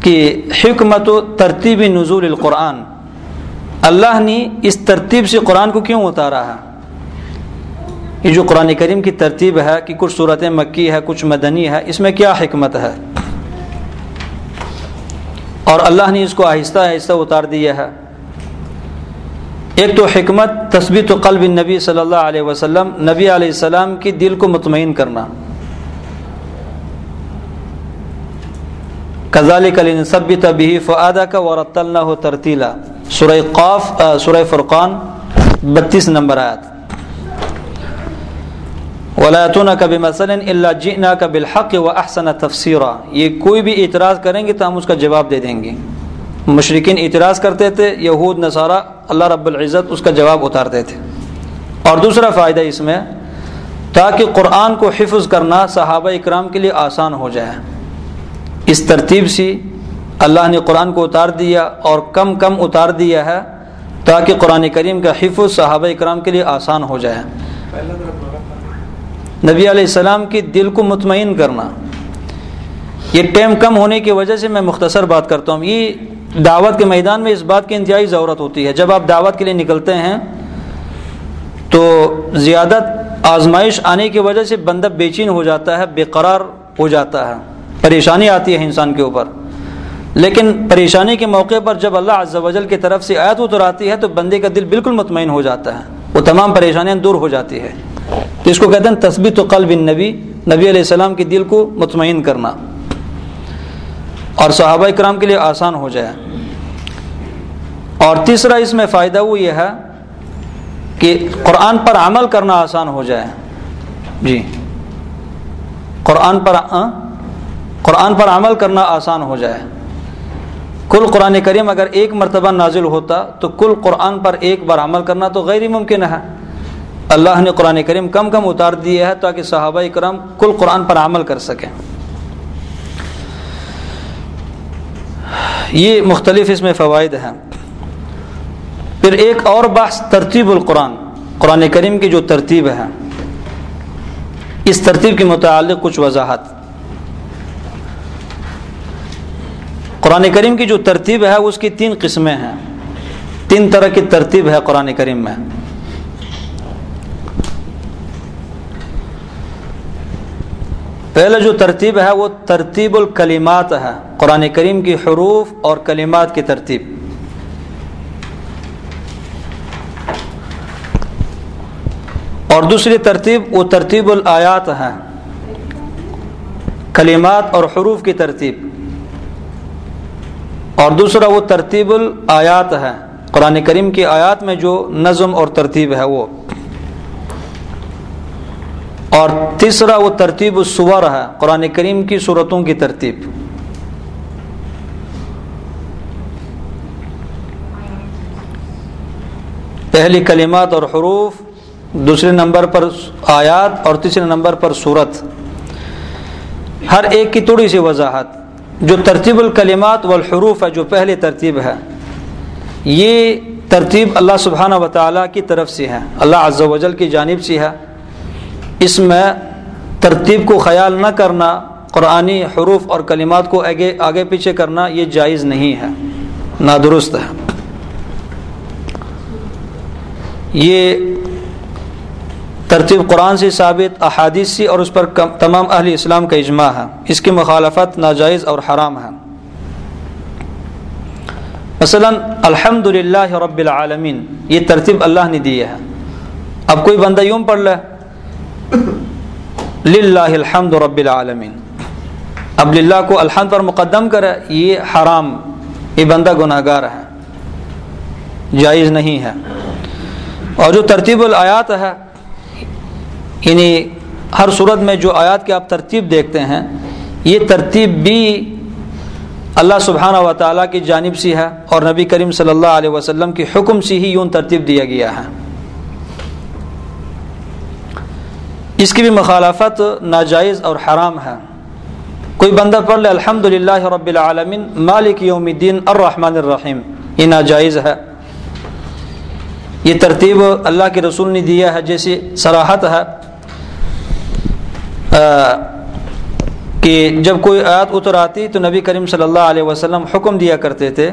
کہ حکمت و ترتیب نزول القرآن، اللہ نے اس ترتیب سے قرآن کو کیوں اتارا ہے؟ یہ جو قرآن کریم کی ترتیب ہے کہ کچھ صورتیں مکی ہے، کچھ مدنی ہے، اس میں کیا حکمت ہے؟ اور اللہ نے اس کو آہستہ آہستہ اتار دیا ہے۔ ایک تو حکمت تصبیت و قلب نبی صلی اللہ علیہ وسلم، نبی علیہ السلام کی دل کو مطمئن کرنا۔ کزال کلین صبی طبی فعدہ کا ورت اللہ ترتیلا سورہ قاف سورہ فرقان، بتیس نمبر آیت. ولاتون کبھی مثلاً اللہ جینا کا بالحق و احسن تفسیرہ یہ کوئی بھی اعتراض کریں گے تو ہم اس کا جواب دے دیں گے. مشرقین اعتراض کرتے تھے، یہود، نصارہ، اللہ رب العزت اس کا جواب اتارتے تھے. اور دوسرا فائدہ اس میں، تاکہ قرآن کو حفظ کرنا صحابہ اکرام کے لیے آسان ہو جائے. اس ترتیب سے اللہ نے قرآن کو اتار دیا اور کم کم اتار دیا ہے تاکہ قرآن کریم کا حفظ صحابہ اکرام کے لیے آسان ہو جائے۔ نبی علیہ السلام کی دل کو مطمئن کرنا۔ یہ ٹائم کم ہونے کی وجہ سے میں مختصر بات کرتا ہوں۔ یہ دعوت کے میدان میں اس بات کی انتہائی ضرورت ہوتی ہے۔ جب آپ دعوت کے لیے نکلتے ہیں تو زیادہ آزمائش آنے کی وجہ سے بندہ بے چین ہو جاتا ہے، بے قرار ہو جاتا ہے۔ پریشانی آتی ہے انسان کے اوپر۔ لیکن پریشانی کے موقع پر جب اللہ عز و جل کی طرف سے آیت اتر آتی ہے تو بندے کا دل بالکل مطمئن ہو جاتا ہے۔ وہ تمام پریشانیاں دور ہو جاتی ہے۔ تو اس کو کہتے ہیں تصبیت و قلب نبی نبی علیہ السلام کے دل کو مطمئن کرنا۔ اور صحابہ کرام کے لیے آسان ہو جائے۔ اور تیسرا اس میں فائدہ وہ یہ ہے کہ قرآن پر عمل کرنا آسان ہو جائے۔ جی۔ قرآن پر ہاں؟ قرآن پر عمل کرنا آسان ہو جائے۔ کل قرآن کریم اگر ایک مرتبہ نازل ہوتا تو کل قرآن پر ایک بار عمل کرنا تو غیر ممکن ہے۔ اللہ نے قرآن کریم کم کم اتار دیا ہے تاکہ صحابہ کرام کل قرآن پر عمل کر سکیں۔ یہ مختلف اس میں فوائد ہیں۔ پھر ایک اور بحث ترتیب القرآن۔ قرآن کریم کی جو ترتیب ہے، اس ترتیب کے متعلق کچھ وضاحت۔ قرآن کریم کی جو ترتیب ہے اس کی تین قسمیں ہیں۔ تین طرح کی ترتیب ہے قرآن کریم میں۔ پہلے جو ترتیب ہے وہ ترتیب الکلیمات ہے۔ قرآن کریم کی حروف اور کلمات کی ترتیب۔ اور دوسری ترتیب وہ ترتیب الآیات ہے۔ کلمات اور حروف کی ترتیب۔ اور دوسرا وہ ترتیب الآیات ہے۔ قرآن کریم کی آیات میں جو نظم اور ترتیب ہے وہ۔ اور تیسرا وہ ترتیب الصور ہے، قرآن کریم کی صورتوں کی ترتیب۔ پہلی کلمات اور حروف، دوسرے نمبر پر آیات اور تیسرے نمبر پر صورت۔ ہر ایک کی تھوڑی سی وضاحت۔ جو ترتیب الکلمات والحروف ہے، جو پہلی ترتیب ہے، یہ ترتیب اللہ سبحانہ و تعالیٰ کی طرف سے ہے، اللہ عز و جل کی جانب سے ہے۔ اس میں ترتیب کو خیال نہ کرنا، قرآنی حروف اور کلمات کو آگے آگے پیچھے کرنا، یہ جائز نہیں ہے، نادرست ہے۔ یہ ترتیب قرآن سے ثابت، احادیث سے اور اس پر تمام اہل اسلام کا اجماع ہے۔ اس کی مخالفت ناجائز اور حرام ہے۔ مثلا الحمد للہ رب العالمین، یہ ترتیب اللہ نے دی ہے۔ اب کوئی بندہ یوں پڑھ لے، للہ الحمد رب العالمین۔ اب للہ کو الحمد پر مقدم کرے، یہ حرام، یہ بندہ گناہ گار ہے۔ جائز نہیں ہے۔ اور جو ترتیب الآیات ہے یعنی ہر صورت میں جو آیات کی آپ ترتیب دیکھتے ہیں، یہ ترتیب بھی اللہ سبحانہ و تعالیٰ کی جانب سے ہے اور نبی کریم صلی اللہ علیہ وسلم کی حکم سے ہی یوں ترتیب دیا گیا ہے۔ اس کی بھی مخالفت ناجائز اور حرام ہے۔ کوئی بندہ پڑھ لے الحمد للہ رب العالمین، مالک یوم الدین الرحمن الرحیم، یہ ناجائز ہے۔ یہ ترتیب اللہ کے رسول نے دیا ہے، جیسی سراحت ہے۔ کہ جب کوئی آیات اتر آتی تو نبی کریم صلی اللہ علیہ وسلم حکم دیا کرتے تھے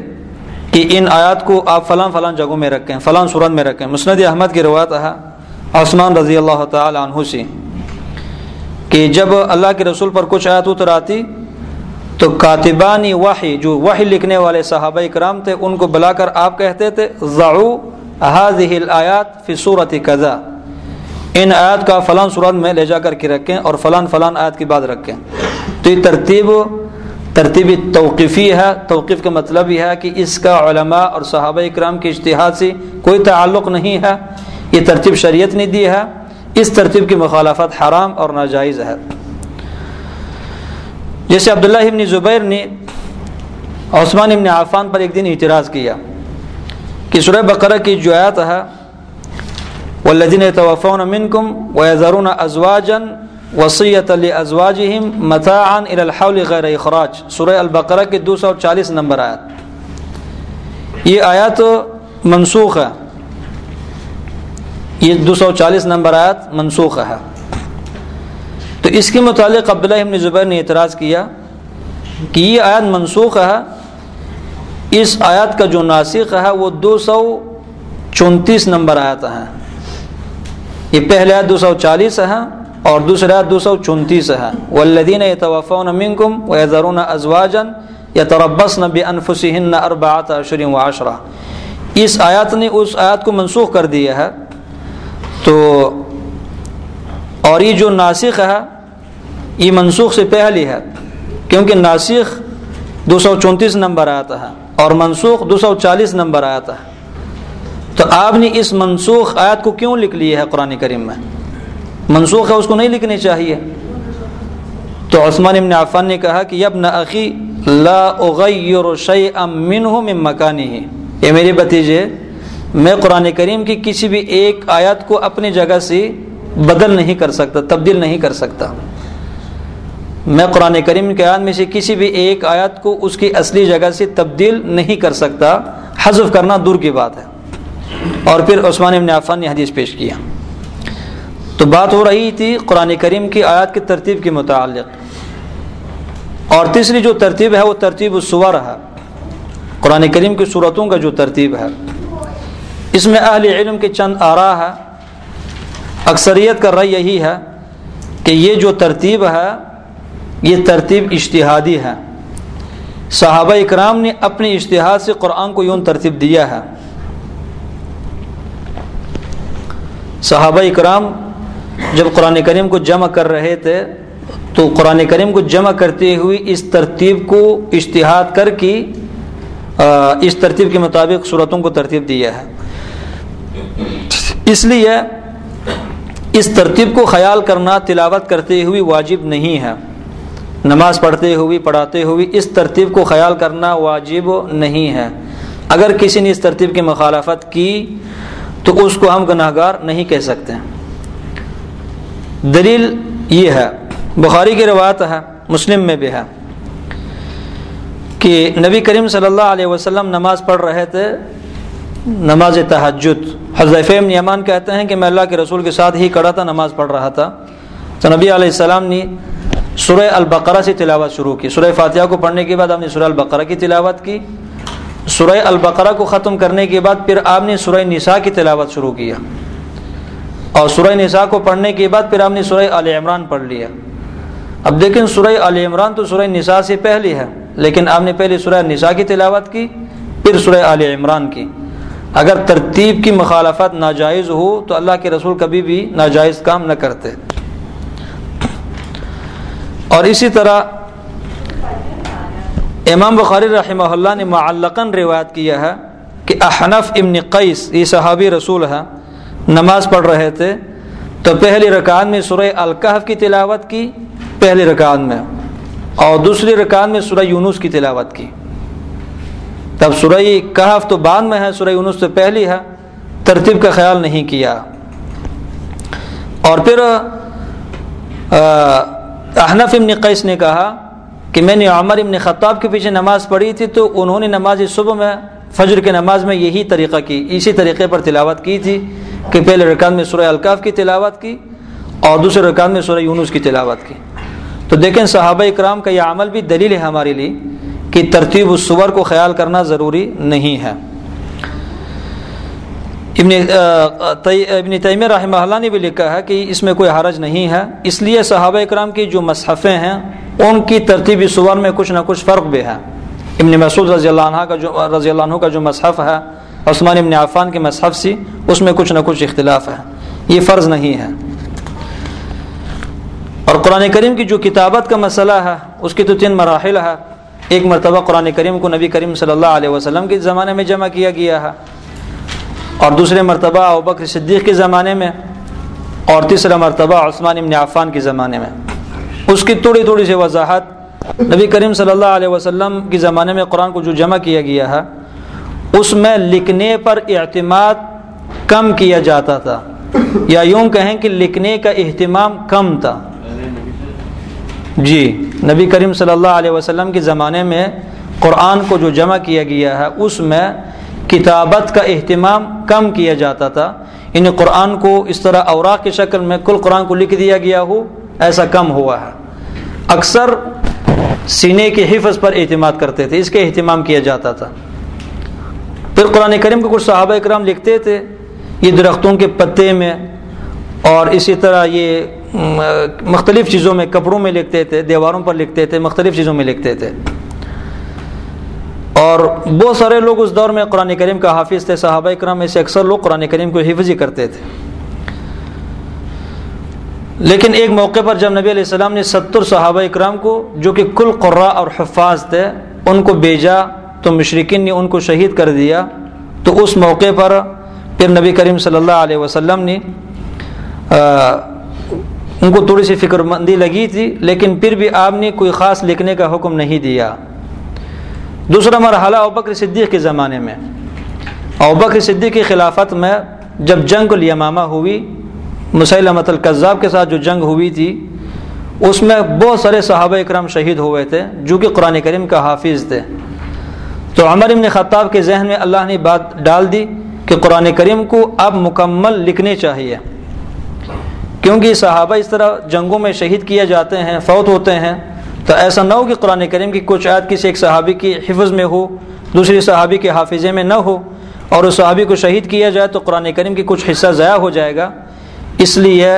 کہ ان آیات کو آپ فلاں فلاں جگہوں میں رکھیں، فلاں صورت میں رکھیں۔ مسند احمد کی روایت ہے، عثمان رضی اللہ تعالی عنہ سے، کہ جب اللہ کے رسول پر کچھ آیت اتر آتی تو کاتبانی وحی، جو وحی لکھنے والے صحابہ کرام تھے، ان کو بلا کر آپ کہتے تھے، ضعو هذه الآیات فی صورت قضا ان آیات کا فلان صورت میں لے جا کر کے رکھیں اور فلان فلان آیات کی بات رکھیں۔ تو یہ ترتیب ترتیب توقیفی ہے۔ توقیف کا مطلب یہ ہے کہ اس کا علماء اور صحابہ اکرام کی اشتہاد سے کوئی تعلق نہیں ہے۔ یہ ترتیب شریعت نے دی ہے۔ اس ترتیب کی مخالفت حرام اور ناجائز ہے۔ جیسے عبداللہ ابن زبیر نے عثمان ابن عفان پر ایک دن اعتراض کیا کہ سورہ بقرہ کی جو آیت ہے والذین توفون منکم ویذرون ازواجا وصیت لازواجہم متاعا الى الحول غیر اخراج۔ سورہ البقرہ کی دو سو چالیس نمبر آیت۔ یہ آیت منسوخ ہے۔ یہ دو سو چالیس نمبر آیت منسوخ ہے۔ تو اس کے متعلق عبداللہ ابن زبیر نے اعتراض کیا کہ یہ آیت منسوخ ہے۔ اس آیت کا جو ناسخ ہے وہ دو سو چونتیس نمبر آیت ہے۔ یہ پہلے آیت دو سو چالیس ہے اور دوسرے آیت دو سو چونتیس ہے. والذین یتوفون منکم ویذرون ازواجا یتربصن بانفسہن اربعات اشہر و عشرہ اس آیت نے اس آیت کو منسوخ کر دیا ہے. تو اور یہ جو ناسخ ہے، یہ منسوخ سے پہلی ہے، کیونکہ ناسخ دو سو چونتیس نمبر آتا ہے اور منسوخ دو سو چالیس نمبر آتا ہے. تو آپ نے اس منسوخ آیت کو کیوں لکھ لی ہے قرآن کریم میں؟ منسوخ ہے، اس کو نہیں لکھنی چاہیے۔ تو عثمان ابن عفان نے کہا کہ ابن عقی لا اغیر شیئا منہ من مکانی ہی یہ میرے بتیجے میں قرآن کریم کی کسی بھی ایک آیت کو اپنی جگہ سے بدل نہیں کر سکتا، تبدیل نہیں کر سکتا۔ میں قرآن کریم کے آیات میں سے کسی بھی ایک آیت کو اس کی اصلی جگہ سے تبدیل نہیں کر سکتا۔ حذف کرنا دور کی بات ہے۔ اور پھر عثمان ابن عفان نے حدیث پیش کیا۔ تو بات ہو رہی تھی قرآن کریم کی آیات کی ترتیب کے متعلق۔ اور تیسری جو ترتیب ہے وہ ترتیب السور ہے۔ قرآن کریم کی صورتوں کا جو ترتیب ہے۔ اس میں اہل علم کے چند آرا ہے اکثریت کا رأی یہی ہے کہ یہ جو ترتیب ہے، یہ ترتیب اشتہادی ہے۔ صحابہ اکرام نے اپنے اشتہاد سے قرآن کو یوں ترتیب دیا ہے۔ صحابہ اکرام جب قرآن کریم کو جمع کر رہے تھے، تو قرآن کریم کو جمع کرتے ہوئے اس ترتیب کو اشتہاد کر کے اس ترتیب کے مطابق صورتوں کو ترتیب دیا ہے۔ اس لیے اس ترتیب کو خیال کرنا، تلاوت کرتے ہوئے واجب نہیں ہے۔ نماز پڑھتے ہوئے، پڑھاتے ہوئے اس ترتیب کو خیال کرنا واجب نہیں ہے۔ اگر کسی نے اس ترتیب کی مخالفت کی تو اس کو ہم گناہ گار نہیں کہہ سکتے۔ دلیل یہ ہے، بخاری کی روایت ہے، مسلم میں بھی ہے کہ نبی کریم صلی اللہ علیہ وسلم نماز پڑھ رہے تھے، نماز تحجد حضیف یمان کہتے ہیں کہ میں اللہ کے رسول کے ساتھ ہی کڑا تھا، نماز پڑھ رہا تھا۔ تو نبی علیہ السلام نے سورہ البقرہ سے تلاوت شروع کی۔ سورہ فاتحہ کو پڑھنے کے بعد آپ نے سورہ البقرہ کی تلاوت کی۔ سورہ البقرہ کو ختم کرنے کے بعد پھر آپ نے سورہ نساء کی تلاوت شروع کیا۔ اور سورہ نساء کو پڑھنے کے بعد پھر آپ نے سورہ علی عمران پڑھ لیا۔ اب دیکھیں سورہ علی عمران تو سورہ نساء سے پہلی ہے، لیکن آپ نے پہلے سورہ نساء کی تلاوت کی، پھر سورہ علی عمران کی۔ اگر ترتیب کی مخالفت ناجائز ہو تو اللہ کے رسول کبھی بھی ناجائز کام نہ کرتے۔ اور اسی طرح امام بخاری رحمہ اللہ نے معلقاً روایت کیا ہے کہ احنف ابن قیس، یہ صحابی رسول ہے نماز پڑھ رہے تھے، تو پہلی رکعت میں سورہ الکحف کی تلاوت کی، پہلی رکعت میں، اور دوسری رکعت میں سورہ یونس کی تلاوت کی۔ تب سورہ کہف تو بعد میں ہے، سورہ یونس سے پہلی ہے، ترتیب کا خیال نہیں کیا۔ اور پھر احنف ابن قیس نے کہا کہ میں نے عمر ابن خطاب کے پیچھے نماز پڑھی تھی تو انہوں نے نماز صبح میں، فجر کے نماز میں یہی طریقہ کی، اسی طریقے پر تلاوت کی تھی کہ پہلے رکعت میں سورہ الکاف کی تلاوت کی اور دوسرے رکعت میں سورہ یونس کی تلاوت کی۔ تو دیکھیں صحابہ اکرام کا یہ عمل بھی دلیل ہے ہمارے لیے کہ ترتیب الصور کو خیال کرنا ضروری نہیں ہے۔ ابن ابن تیم رحمہ اللہ نے بھی لکھا ہے کہ اس میں کوئی حرج نہیں ہے۔ اس لیے صحابہ اکرام کی جو مصحفیں ہیں ان کی ترتیبی صور میں کچھ نہ کچھ فرق بھی ہے۔ ابن مسعود رضی اللہ عنہ کا جو رضی اللہ عنہ کا جو مصحف ہے، عثمان ابن عفان کے مصحف سی، اس میں کچھ نہ کچھ اختلاف ہے۔ یہ فرض نہیں ہے۔ اور قرآن کریم کی جو کتابت کا مسئلہ ہے، اس کی تو تین مراحل ہے۔ ایک مرتبہ قرآن کریم کو نبی کریم صلی اللہ علیہ وسلم کے زمانے میں جمع کیا گیا ہے۔ اور دوسرے مرتبہ اوبکر صدیق کے زمانے میں، اور تیسرا مرتبہ عثمان ابن عفان کے زمانے میں۔ اس کی تھوڑی تھوڑی سی وضاحت نبی کریم صلی اللہ علیہ وسلم کے زمانے میں قرآن کو جو جمع کیا گیا ہے، اس میں لکھنے پر اعتماد کم کیا جاتا تھا۔ یا یوں کہیں کہ لکھنے کا اہتمام کم تھا۔ جی نبی کریم صلی اللہ علیہ وسلم کے زمانے میں قرآن کو جو جمع کیا گیا ہے، اس میں کتابت کا اہتمام کم کیا جاتا تھا۔ ان قرآن کو اس طرح اوراق کی شکل میں کل قرآن کو لکھ دیا گیا ہو، ایسا کم ہوا ہے۔ اکثر سینے کے حفظ پر اعتماد کرتے تھے، اس کے اہتمام کیا جاتا تھا۔ پھر قرآن کریم کو کچھ صحابہ اکرام لکھتے تھے، یہ درختوں کے پتے میں اور اسی طرح یہ مختلف چیزوں میں، کپڑوں میں لکھتے تھے، دیواروں پر لکھتے تھے، مختلف چیزوں میں لکھتے تھے۔ اور بہت سارے لوگ اس دور میں قرآن کریم کا حافظ تھے، صحابہ اکرام میں سے اکثر لوگ قرآن کریم کو حفظ ہی کرتے تھے۔ لیکن ایک موقع پر جب نبی علیہ السلام نے ستر صحابہ اکرام کو، جو کہ کل قرا اور حفاظ تھے، ان کو بھیجا، تو مشرقین نے ان کو شہید کر دیا۔ تو اس موقع پر پھر نبی کریم صلی اللہ علیہ وسلم نے ان کو تھوڑی سی فکر مندی لگی تھی، لیکن پھر بھی آپ نے کوئی خاص لکھنے کا حکم نہیں دیا۔ دوسرا مرحلہ اوبکر صدیق کے زمانے میں۔ اوبکر صدیق کی خلافت میں جب جنگ الیمامہ ہوئی مسلمت القذاب کے ساتھ جو جنگ ہوئی تھی، اس میں بہت سارے صحابہ اکرام شہید ہوئے تھے، جو کہ قرآن کریم کا حافظ تھے۔ تو عمر ابن خطاب کے ذہن میں اللہ نے بات ڈال دی کہ قرآن کریم کو اب مکمل لکھنے چاہیے۔ کیونکہ صحابہ اس طرح جنگوں میں شہید کیے جاتے ہیں، فوت ہوتے ہیں، تو ایسا نہ ہو کہ قرآن کریم کی کچھ آیت کسی ایک صحابی کی حفظ میں ہو، دوسری صحابی کے حافظے میں نہ ہو۔ اور اس صحابی کو شہید کیا جائے تو قرآن کریم کی کچھ حصہ ضائع ہو جائے گا۔ اس لیے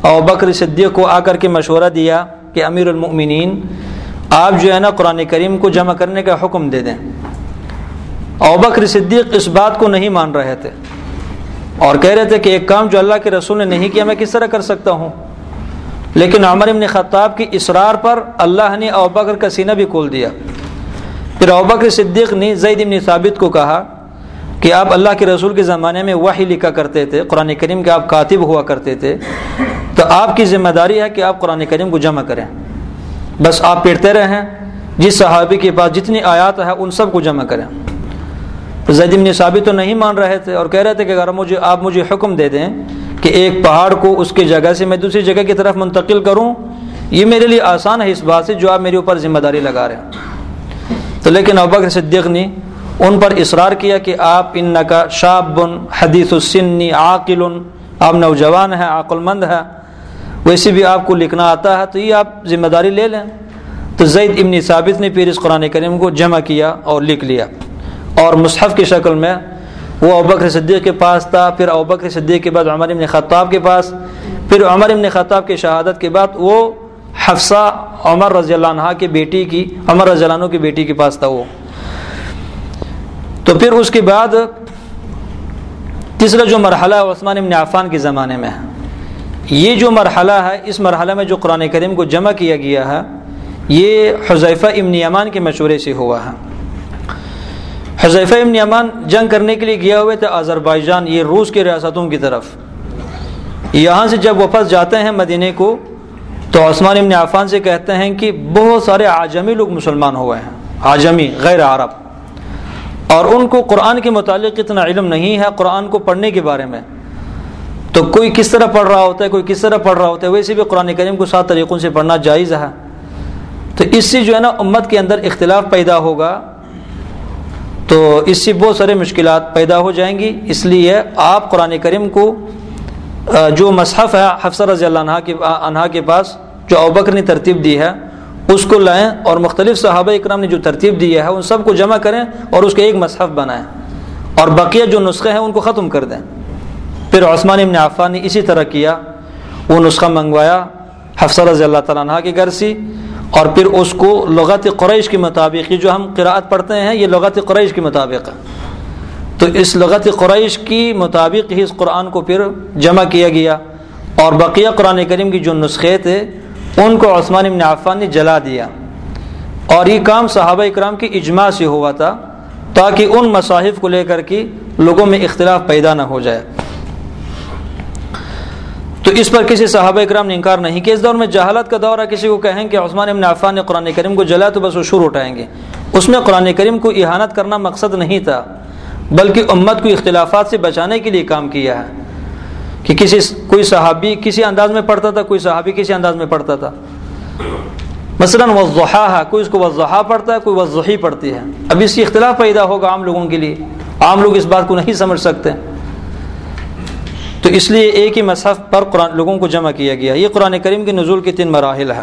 اوبکر صدیق کو آ کر کے مشورہ دیا کہ امیر المؤمنین، آپ جو ہے نا قرآن کریم کو جمع کرنے کا حکم دے دیں۔ اوبکر صدیق اس بات کو نہیں مان رہے تھے اور کہہ رہے تھے کہ ایک کام جو اللہ کے رسول نے نہیں کیا، میں کس طرح کر سکتا ہوں؟ لیکن عمر ابن خطاب کی اصرار پر اللہ نے اوبکر کا سینہ بھی کھول دیا۔ پھر اوبکر صدیق نے زید ابن ثابت کو کہا کہ آپ اللہ کے رسول کے زمانے میں وہی لکھا کرتے تھے، قرآن کریم کے آپ کاتب ہوا کرتے تھے، تو آپ کی ذمہ داری ہے کہ آپ قرآن کریم کو جمع کریں۔ بس آپ پڑھتے رہیں، جس صحابی کے پاس جتنی آیات ہے ان سب کو جمع کریں۔ زید ابن ثابت تو نہیں مان رہے تھے اور کہہ رہے تھے کہ اگر مجھے، آپ مجھے حکم دے دیں کہ ایک پہاڑ کو اس کی جگہ سے میں دوسری جگہ کی طرف منتقل کروں، یہ میرے لیے آسان ہے اس بات سے جو آپ میرے اوپر ذمہ داری لگا رہے ہیں۔ تو لیکن ابکر صدیق نے ان پر اصرار کیا کہ آپ ان کا شاب حدیث السنی عاقل آپ نوجوان ہیں عقل مند ہے ویسے بھی آپ کو لکھنا آتا ہے تو یہ آپ ذمہ داری لے لیں۔ تو زید ابن ثابت نے پھر اس قرآن کریم کو جمع کیا اور لکھ لیا۔ اور مصحف کی شکل میں وہ ابکر صدیق کے پاس تھا، پھر ابکر صدیق کے بعد عمر ابن خطاب کے پاس، پھر عمر ابن خطاب کی شہادت کے بعد وہ حفصہ عمر رضی اللہ عنہ کی بیٹی کی، عمر رضی اللہ عنہ کی بیٹی کے پاس تھا وہ۔ تو پھر اس کے بعد تیسرا جو مرحلہ ہے، عثمان ابن عفان کے زمانے میں یہ جو مرحلہ ہے، اس مرحلہ میں جو قرآن کریم کو جمع کیا گیا ہے، یہ حضیفہ ابن یمان کے مشورے سے ہوا ہے۔ حضیفہ ابن یمان جنگ کرنے کے لیے گیا ہوئے تھے آذربائیجان، یہ روس کے ریاستوں کی طرف۔ یہاں سے جب واپس جاتے ہیں مدینے کو، تو عثمان ابن عفان سے کہتے ہیں کہ بہت سارے آجمی لوگ مسلمان ہوئے ہیں۔ آجمی غیر عرب۔ اور ان کو قرآن کے متعلق اتنا علم نہیں ہے قرآن کو پڑھنے کے بارے میں۔ تو کوئی کس طرح پڑھ رہا ہوتا ہے، کوئی کس طرح پڑھ رہا ہوتا ہے، ویسے بھی قرآن کریم کو سات طریقوں سے پڑھنا جائز ہے۔ تو اس سے جو ہے نا امت کے اندر اختلاف پیدا ہوگا۔ تو اس سے بہت سارے مشکلات پیدا ہو جائیں گی۔ اس لیے آپ قرآن کریم کو جو مصحف ہے حفصہ رضی اللہ عنہ کے عنہ کے پاس، جو اوبکر نے ترتیب دی ہے اس کو لائیں اور مختلف صحابہ اکرام نے جو ترتیب دی ہے ان سب کو جمع کریں اور اس کے ایک مصحف بنائیں اور بقیہ جو نسخے ہیں ان کو ختم کر دیں۔ پھر عثمان ابن عفان نے اسی طرح کیا، وہ نسخہ منگوایا حفصہ رضی اللہ تعالیٰ عنہ کے گھر سے اور پھر اس کو لغت قریش کے مطابق، یہ جو ہم قراءت پڑھتے ہیں، یہ لغت قریش کے مطابق ہے۔ تو اس لغت قریش کی مطابق ہی اس قرآن کو پھر جمع کیا گیا اور بقیہ قرآن کریم کی جو نسخے تھے ان کو عثمان ابن عفان نے جلا دیا۔ اور یہ کام صحابہ اکرام کی اجماع سے ہوا تھا تاکہ ان مصاحف کو لے کر کے لوگوں میں اختلاف پیدا نہ ہو جائے۔ تو اس پر کسی صحابہ اکرام نے انکار نہیں کیا۔ اس دور میں جہالت کا دور ہے کسی کو کہیں کہ عثمان ابن عفان نے قرآن کریم کو جلا تو بس وہ شروع اٹھائیں گے۔ اس میں قرآن کریم کو احانت کرنا مقصد نہیں تھا، بلکہ امت کو اختلافات سے بچانے کے لیے کام کیا ہے۔ کہ کسی کوئی صحابی کسی انداز میں پڑھتا تھا، کوئی صحابی کسی انداز میں پڑھتا تھا۔ مثلا وضحا ہے کوئی اس کو وضحا پڑھتا ہے، کوئی وضحی پڑھتی ہے۔ اب اس کی اختلاف پیدا ہوگا عام لوگوں کے لیے۔ عام لوگ اس بات کو نہیں سمجھ سکتے۔ تو اس لیے ایک ہی مصحف پر قرآن، لوگوں کو جمع کیا گیا۔ یہ قرآن کریم کے نزول کے تین مراحل ہے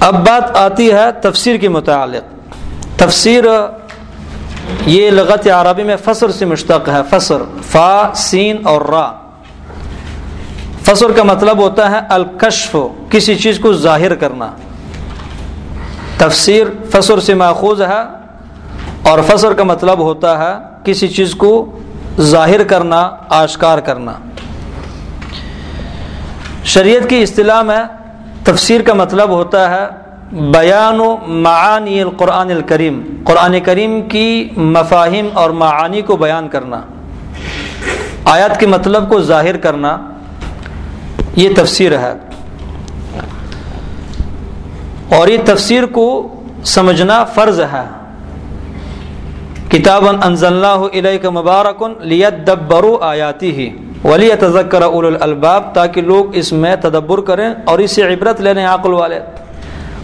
اب بات آتی ہے تفسیر کے متعلق۔ تفسیر یہ لغت عربی میں فصر سے مشتق ہے، فصر، فا، سین اور را۔ فصر کا مطلب ہوتا ہے الکشف، کسی چیز کو ظاہر کرنا۔ تفسیر فصر سے ماخوذ ہے اور فصر کا مطلب ہوتا ہے کسی چیز کو ظاہر کرنا، آشکار کرنا۔ شریعت کی اصطلاح میں تفسیر کا مطلب ہوتا ہے بیان و معانی القرآن الکریم، قرآن کریم کی مفاہم اور معانی کو بیان کرنا۔ آیات کے مطلب کو ظاہر کرنا، یہ تفسیر ہے۔ اور یہ تفسیر کو سمجھنا فرض ہے۔ کتاب اللہ مبارکن لیت دبرو آیاتی ہی ولی تذکر اول الباب تاکہ لوگ اس میں تدبر کریں اور اس سے عبرت لینے، عقل والے۔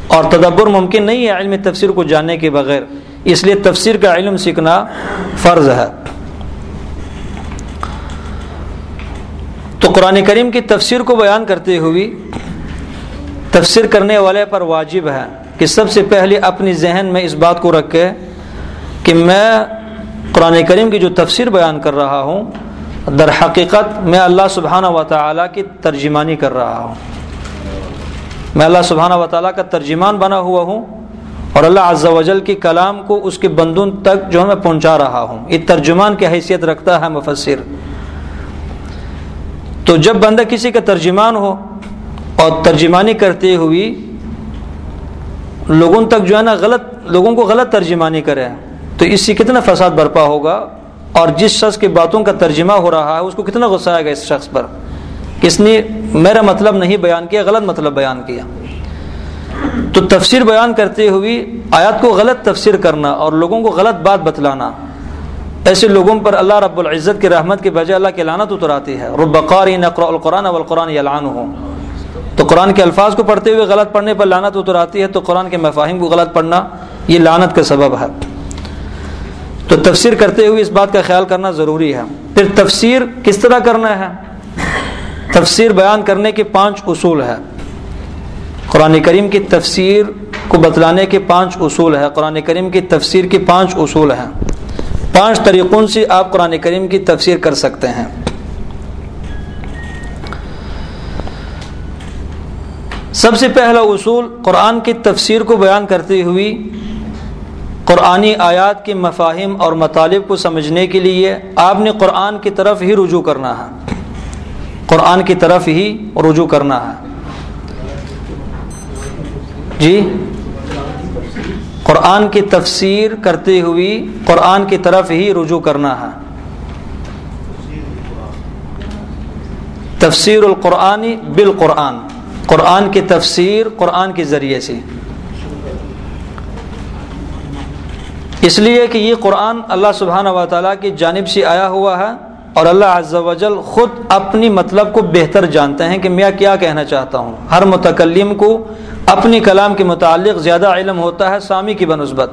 اور تدبر ممکن نہیں ہے علم تفسیر کو جاننے کے بغیر۔ اس لیے تفسیر کا علم سیکھنا فرض ہے۔ تو قرآن کریم کی تفسیر کو بیان کرتے ہوئے تفسیر کرنے والے پر واجب ہے کہ سب سے پہلے اپنی ذہن میں اس بات کو رکھے کہ میں قرآن کریم کی جو تفسیر بیان کر رہا ہوں، در حقیقت میں اللہ سبحانہ و تعالیٰ کی ترجمانی کر رہا ہوں۔ میں اللہ سبحانہ و تعالیٰ کا ترجمان بنا ہوا ہوں اور اللہ عز و جل کی کلام کو اس کے بندوں تک جو ہے میں پہنچا رہا ہوں۔ یہ ترجمان کی حیثیت رکھتا ہے مفسر۔ تو جب بندہ کسی کا ترجمان ہو اور ترجمانی کرتے ہوئی لوگوں تک جو ہے نا غلط، لوگوں کو غلط ترجمانی کرے، تو اس سے کتنا فساد برپا ہوگا اور جس شخص کی باتوں کا ترجمہ ہو رہا ہے، اس کو کتنا غصہ آئے گا اس شخص پر؟ کس نے میرا مطلب نہیں بیان کیا، غلط مطلب بیان کیا۔ تو تفسیر بیان کرتے ہوئے آیات کو غلط تفسیر کرنا اور لوگوں کو غلط بات بتلانا۔ ایسے لوگوں پر اللہ رب العزت کی رحمت کے بجائے اللہ کی لانت اتراتی ہے۔ رب قاری القرآن والقرآن یلعان ہو تو قرآن کے الفاظ کو پڑھتے ہوئے غلط پڑھنے پر لانت اتراتی ہے تو قرآن کے مفاہیم کو غلط پڑھنا یہ لانت کا سبب ہے۔ تو تفسیر کرتے ہوئے اس بات کا خیال کرنا ضروری ہے۔ پھر تفسیر کس طرح کرنا ہے؟ تفسیر بیان کرنے کے پانچ اصول ہے قرآن کریم کی تفسیر کو بتلانے کے پانچ اصول ہے قرآن کریم کی تفسیر کے پانچ اصول ہیں۔ پانچ طریقوں سے آپ قرآن کریم کی تفسیر کر سکتے ہیں۔ سب سے پہلا اصول، قرآن کی تفسیر کو بیان کرتے ہوئی قرآنی آیات کے مفاہم اور مطالب کو سمجھنے کے لیے آپ نے قرآن کی طرف ہی رجوع کرنا ہے۔ قرآن کی طرف ہی رجوع کرنا ہے۔ جی؟ قرآن کی تفسیر کرتے ہوئے قرآن کی طرف ہی رجوع کرنا ہے۔ تفسیر القرآنی بالقرآن۔ قرآن کی تفسیر قرآن کے ذریعے سے۔ اس لیے کہ یہ قرآن اللہ سبحانہ و تعالیٰ کی جانب سے آیا ہوا ہے۔ اور اللہ عز و جل خود اپنی مطلب کو بہتر جانتے ہیں کہ میں کیا کہنا چاہتا ہوں۔ ہر متکلم کو اپنی کلام کے متعلق زیادہ علم ہوتا ہے سامی کی بنسبت۔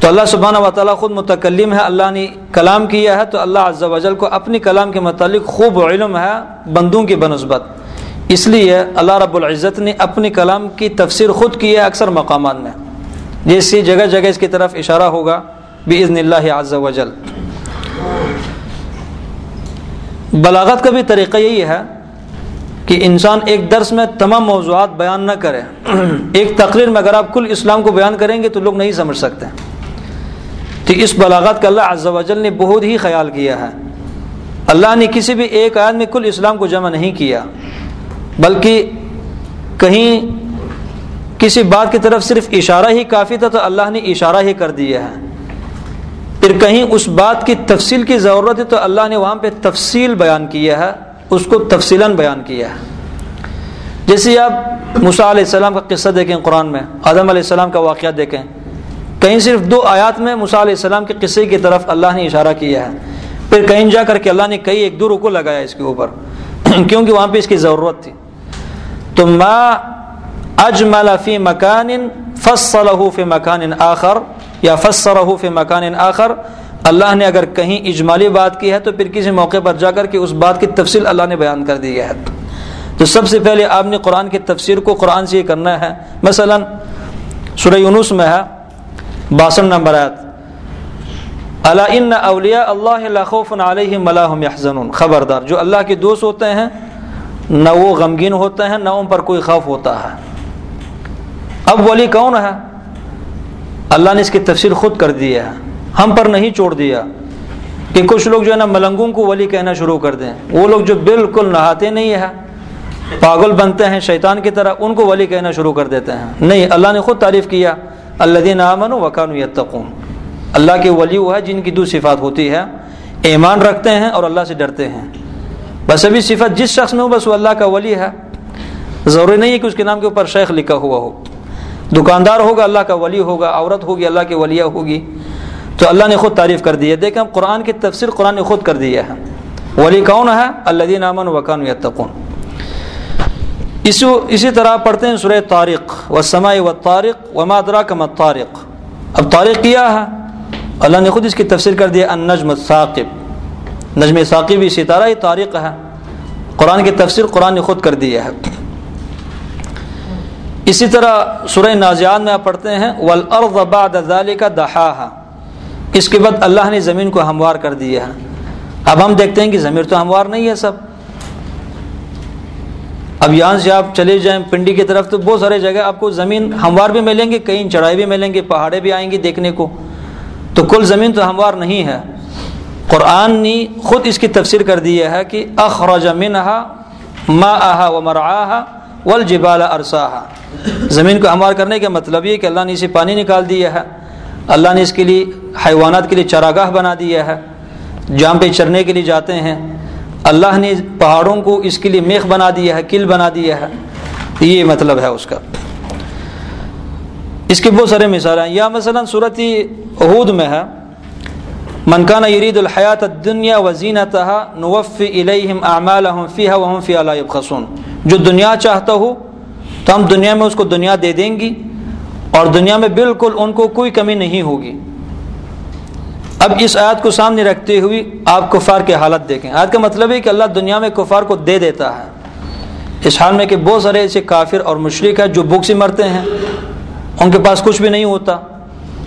تو اللہ سبحانہ و تعالیٰ خود متکلم ہے، اللہ نے کلام کیا ہے، تو اللہ عز و جل کو اپنی کلام کے متعلق خوب علم ہے بندوں کی بنسبت۔ اس لیے اللہ رب العزت نے اپنی کلام کی تفسیر خود کی ہے اکثر مقامات میں۔ جیسی جگہ جگہ اس کی طرف اشارہ ہوگا بھی اللہ عز و جل۔ بلاغت کا بھی طریقہ یہی ہے کہ انسان ایک درس میں تمام موضوعات بیان نہ کرے۔ ایک تقریر میں اگر آپ کل اسلام کو بیان کریں گے تو لوگ نہیں سمجھ سکتے۔ تو اس بلاغت کا اللہ عز و جل نے بہت ہی خیال کیا ہے۔ اللہ نے کسی بھی ایک آیت میں کل اسلام کو جمع نہیں کیا، بلکہ کہیں کسی بات کی طرف صرف اشارہ ہی کافی تھا تو اللہ نے اشارہ ہی کر دیا ہے۔ پھر کہیں اس بات کی تفصیل کی ضرورت ہے تو اللہ نے وہاں پہ تفصیل بیان کیا ہے، اس کو تفصیل بیان کیا ہے۔ جیسے آپ مصع علیہ السلام کا قصہ دیکھیں قرآن میں، آدم علیہ السلام کا واقعہ دیکھیں۔ کہیں صرف دو آیات میں مصع علیہ السلام کے قصے کی طرف اللہ نے اشارہ کیا ہے۔ پھر کہیں جا کر کے اللہ نے کئی ایک دو رکو لگایا اس کے اوپر۔ کیونکہ وہاں پہ اس کی ضرورت تھی۔ تو ما اجمل فی مکان فصلہ فی مکان آخر۔ یا فسرہ فی مکان آخر، اللہ نے اگر کہیں اجمالی بات کی ہے تو پھر کسی موقع پر جا کر کے اس بات کی تفصیل اللہ نے بیان کر دی ہے۔ تو سب سے پہلے آپ نے قرآن کی تفسیر کو قرآن سے یہ کرنا ہے۔ مثلا سورہ یونس میں ہے باسن نمبر آیت۔ اللہ ان اولیا اللہ خوف علیہ ملاحم یحزن خبردار، جو اللہ کے دوست ہوتے ہیں، نہ وہ غمگین ہوتے ہیں، نہ ان پر کوئی خوف ہوتا ہے۔ اب ولی کون ہے؟ اللہ نے اس کی تفصیل خود کر دی ہے۔ ہم پر نہیں چھوڑ دیا۔ کہ کچھ لوگ جو ہے نا ملنگوں کو ولی کہنا شروع کر دیں۔ وہ لوگ جو بالکل نہاتے نہیں ہیں، پاگل بنتے ہیں، شیطان کی طرح ان کو ولی کہنا شروع کر دیتے ہیں۔ نہیں، اللہ نے خود تعریف کیا۔ اللہ دین امن وقان یتقون۔ اللہ کے ولی وہ ہے جن کی دو صفات ہوتی ہے ایمان رکھتے ہیں اور اللہ سے ڈرتے ہیں۔ بس ابھی صفت جس شخص میں ہو، بس وہ اللہ کا ولی ہے۔ ضروری نہیں ہے کہ اس کے نام کے اوپر شیخ لکھا ہوا ہو۔ دکاندار ہوگا، اللہ کا ولی ہوگا، عورت ہوگی، اللہ کی ولیہ ہوگی۔ تو اللہ نے خود تعریف کر دی ہے۔ دیکھیں ہم قرآن کی تفسیر قرآن نے خود کر دیا ہے۔ ولی کون ہے؟ اللہ دین امن وقان یتقون۔ اسی اسی طرح پڑھتے ہیں سورہ طارق۔ و سماع و طارق و مادرا کا طارق اب طارق کیا ہے؟ اللہ نے خود اس کی تفسیر کر دیا ان نجم ثاقب نجم ثاقب بھی ستارہ ہی طارق ہے۔ قرآن کی تفسیر قرآن نے خود کر دیا ہے۔ اسی طرح سورہ نازیات میں آپ پڑھتے ہیں والارض بعد ذلك دحاها۔ اس کے بعد اللہ نے زمین کو ہموار کر دیا ہے۔ اب ہم دیکھتے ہیں کہ زمین تو ہموار نہیں ہے سب۔ اب یہاں سے آپ چلے جائیں پنڈی کی طرف تو بہت سارے جگہ آپ کو زمین ہموار بھی ملیں گے کئی چڑھائی بھی ملیں گے پہاڑے بھی آئیں گے دیکھنے کو۔ تو کل زمین تو ہموار نہیں ہے۔ قرآن نے خود اس کی تفسیر کر دی ہے کہ اخرج منها ما آہا و مرعاہا۔ والجبال ارساہا زمین کو ہموار کرنے کا مطلب یہ کہ اللہ نے اسے پانی نکال دیا ہے۔ اللہ نے اس کے لیے حیوانات کے لیے چراگاہ بنا دیا ہے۔ جہاں پہ چرنے کے لیے جاتے ہیں۔ اللہ نے پہاڑوں کو اس کے لیے میخ بنا دیا ہے، کل بنا دیا ہے۔ یہ مطلب ہے اس کا۔ اس کی بہت سارے مثال ہیں۔ یا مثلا صورت عہود میں ہے۔ منکانہ یرید الحیات دنیا وزین تہا نوف الم اعمال وہم فی علائب خسون جو دنیا چاہتا ہو، تو ہم دنیا میں اس کو دنیا دے دیں گی اور دنیا میں بالکل ان کو کوئی کمی نہیں ہوگی۔ اب اس آیت کو سامنے رکھتے ہوئے آپ کفار کے حالت دیکھیں۔ آیت کا مطلب ہے کہ اللہ دنیا میں کفار کو دے دیتا ہے۔ اس حال میں کہ بہت سارے ایسے کافر اور مشرق ہیں جو بھوک سے مرتے ہیں۔ ان کے پاس کچھ بھی نہیں ہوتا۔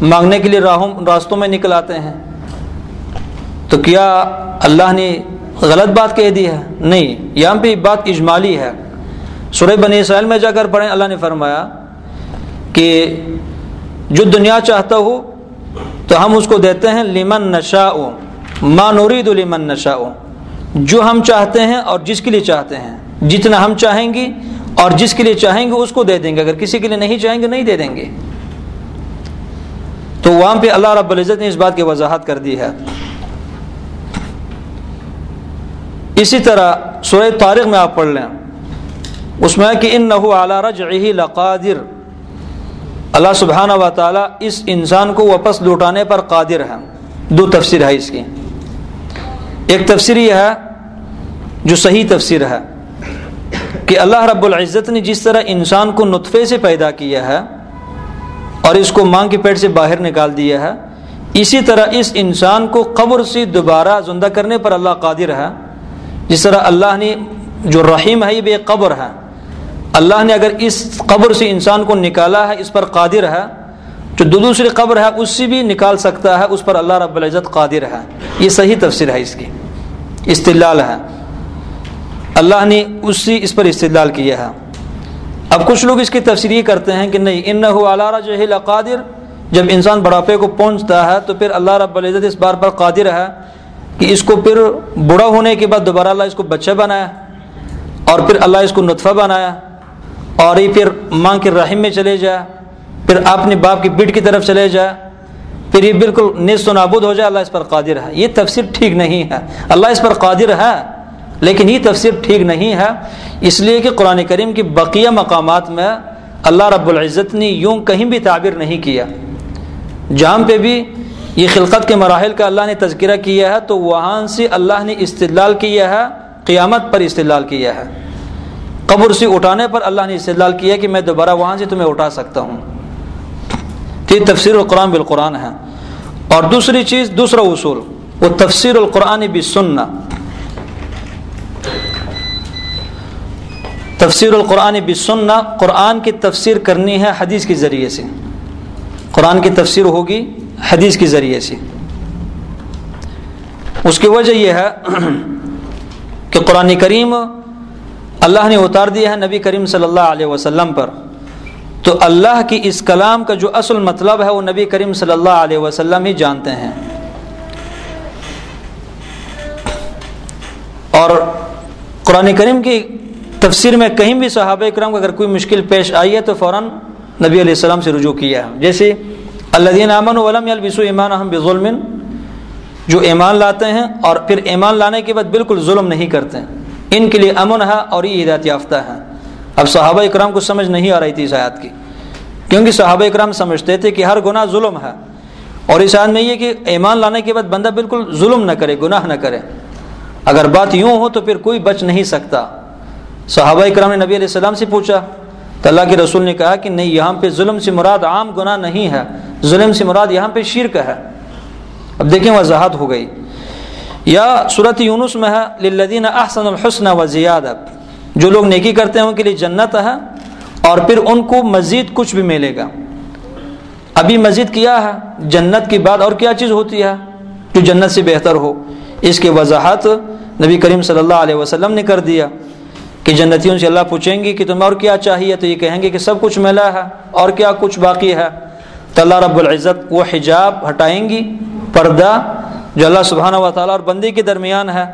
مانگنے کے لیے راہوں، راستوں میں نکل آتے ہیں۔ تو کیا اللہ نے غلط بات کہہ دی ہے۔ نہیں، یہاں پہ بات اجمالی ہے۔ سورہ بنی اسرائیل میں جا کر پڑھیں، اللہ نے فرمایا کہ جو دنیا چاہتا ہو تو ہم اس کو دیتے ہیں لمن نشا ما نورید لمن نشا جو ہم چاہتے ہیں اور جس کے لیے چاہتے ہیں۔ جتنا ہم چاہیں گے اور جس کے لیے چاہیں گے، اس کو دے دیں گے۔ اگر کسی کے لیے نہیں چاہیں گے، نہیں دے دیں گے۔ تو وہاں پہ اللہ رب العزت نے اس بات کی وضاحت کر دی ہے۔ اسی طرح سورہ تاریخ میں آپ پڑھ لیں۔ اس میں کہ ان نحو اعلیٰ رج لقادر۔ اللہ سبحانہ و تعالیٰ اس انسان کو واپس لوٹانے پر قادر ہے۔ دو تفسیر ہے اس کی۔ ایک تفسیر یہ ہے جو صحیح تفسیر ہے کہ اللہ رب العزت نے جس طرح انسان کو نطفے سے پیدا کیا ہے اور اس کو ماں کے پیٹ سے باہر نکال دیا ہے، اسی طرح اس انسان کو قبر سے دوبارہ زندہ کرنے پر اللہ قادر ہے۔ جس طرح اللہ نے جو رحیم ہے، یہ بے قبر ہے۔ اللہ نے اگر اس قبر سے انسان کو نکالا ہے، اس پر قادر ہے جو دو دوسری قبر ہے، اس سے بھی نکال سکتا ہے، اس پر اللہ رب العزت قادر ہے۔ یہ صحیح تفسیر ہے اس کی۔ استلال ہے۔ اللہ نے اسی اس پر استدلال کیا ہے۔ اب کچھ لوگ اس کی تفسیر یہ کرتے ہیں کہ نہیں ان علارہ جو قادر جب انسان بڑھاپے کو پہنچتا ہے، تو پھر اللہ رب العزت اس بار پر قادر ہے۔ کہ اس کو پھر بڑا ہونے کے بعد دوبارہ اللہ اس کو بچہ بنایا اور پھر اللہ اس کو نطفہ بنایا اور یہ پھر ماں کے رحم میں چلے جائے پھر اپنے باپ کی پیٹ کی طرف چلے جائے پھر یہ بالکل نیست و نابود ہو جائے، اللہ اس پر قادر ہے۔ یہ تفسیر ٹھیک نہیں ہے۔ اللہ اس پر قادر ہے، لیکن یہ تفسیر ٹھیک نہیں ہے۔ اس لیے کہ قرآن کریم کی بقیہ مقامات میں اللہ رب العزت نے یوں کہیں بھی تعبیر نہیں کیا۔ جہاں پہ بھی یہ خلقت کے مراحل کا اللہ نے تذکرہ کیا ہے، تو وہاں سے اللہ نے استدلال کیا ہے، قیامت پر استدلال کیا ہے۔ قبر سے اٹھانے پر اللہ نے استدلال کیا کہ میں دوبارہ وہاں سے تمہیں اٹھا سکتا ہوں۔ تو یہ تفسیر القرآن بالقرآن ہے۔ اور دوسری چیز، دوسرا اصول، وہ تفسیر القرآن بھی سننا تفسیر القرآن بھی سننا قرآن کی تفسیر کرنی ہے حدیث کے ذریعے سے۔ قرآن کی تفسیر ہوگی حدیث کے ذریعے سے۔ اس کی وجہ یہ ہے کہ قرآن کریم اللہ نے اتار دیا ہے نبی کریم صلی اللہ علیہ وسلم پر۔ تو اللہ کی اس کلام کا جو اصل مطلب ہے وہ نبی کریم صلی اللہ علیہ وسلم ہی جانتے ہیں۔ اور قرآن کریم کی تفسیر میں کہیں بھی صحابہ کرام اگر کوئی مشکل پیش آئی ہے تو فوراً نبی علیہ السلام سے رجوع کیا ہے۔ جیسے اللہ امن علم البسو ایمان احم بظلم، جو ایمان لاتے ہیں اور پھر ایمان لانے کے بعد بالکل ظلم نہیں کرتے ان کے لیے امن ہے اور یہ ہدایت یافتہ ہے اب صحابہ اکرام کو سمجھ نہیں آ رہی تھی اس آیات کی۔ کیونکہ صحابہ اکرام سمجھتے تھے کہ ہر گناہ ظلم ہے۔ اور اس آیت میں یہ کہ ایمان لانے کے بعد بندہ بالکل ظلم نہ کرے، گناہ نہ کرے۔ اگر بات یوں ہو تو پھر کوئی بچ نہیں سکتا۔ صحابہ اکرام نے نبی علیہ السلام سے پوچھا، تو اللہ کے رسول نے کہا کہ نہیں، یہاں پہ ظلم سے مراد عام گناہ نہیں ہے۔ ظلم سے مراد یہاں پہ شرک ہے۔ اب دیکھیں وضاحت ہو گئی۔ یا صورت یونس میں ہے، للذین احسن الحسن و زیادہ جو لوگ نیکی کرتے ہیں ان کے لیے جنت ہے اور پھر ان کو مزید کچھ بھی ملے گا۔ ابھی مزید کیا ہے؟ جنت کی بات اور کیا چیز ہوتی ہے جو جنت سے بہتر ہو؟ اس کی وضاحت نبی کریم صلی اللہ علیہ وسلم نے کر دیا کہ جنتیوں سے اللہ پوچھیں گے کہ تمہیں اور کیا چاہیے؟ تو یہ کہیں گے کہ سب کچھ ملا ہے اور کیا کچھ باقی ہے۔ تو اللہ رب العزت وہ حجاب ہٹائیں گی، پردہ جو اللہ سبحانہ و تعالیٰ اور بندی کے درمیان ہے۔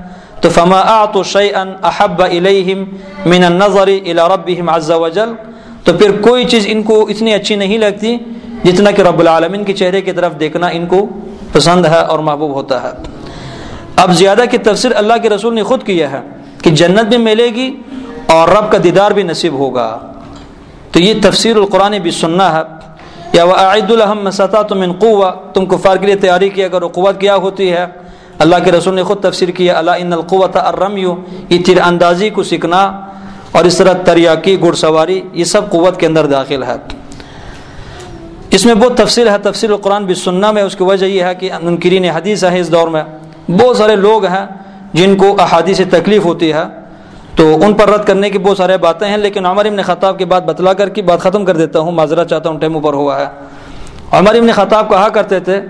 تو فما آت و ان احب علیہم من النظر الى ربهم عز وجل۔ تو پھر کوئی چیز ان کو اتنی اچھی نہیں لگتی جتنا کہ رب العالمین کے چہرے کی طرف دیکھنا ان کو پسند ہے اور محبوب ہوتا ہے۔ اب زیادہ کی تفسیر اللہ کے رسول نے خود کیا ہے کہ جنت بھی ملے گی اور رب کا دیدار بھی نصیب ہوگا۔ تو یہ تفسیر القرآن بھی سننا ہے۔ یا وہ عید الحم سطح تم ان قوا تم کفار کے لیے تیاری کی اگر قوت کیا ہوتی ہے۔ اللہ کے رسول نے خود تفسیر کیا اللہ ان القوت الرمیو یہ تیر اندازی کو سیکھنا اور اس طرح تریاکی گھڑ سواری، یہ سب قوت کے اندر داخل ہے۔ اس میں بہت تفصیل ہے، تفصیل القرآن بھی سننا میں، اس کی وجہ یہ ہے کہ منکرین حدیث ہے اس دور میں۔ بہت سارے لوگ ہیں جن کو احادیث سے تکلیف ہوتی ہے۔ تو ان پر رد کرنے کی بہت سارے باتیں ہیں، لیکن عمر ابن خطاب کی بات بتلا کر کی بات ختم کر دیتا ہوں۔ معذرت چاہتا ہوں ٹائم اوپر ہوا ہے۔ عمر ابن خطاب کہا کرتے تھے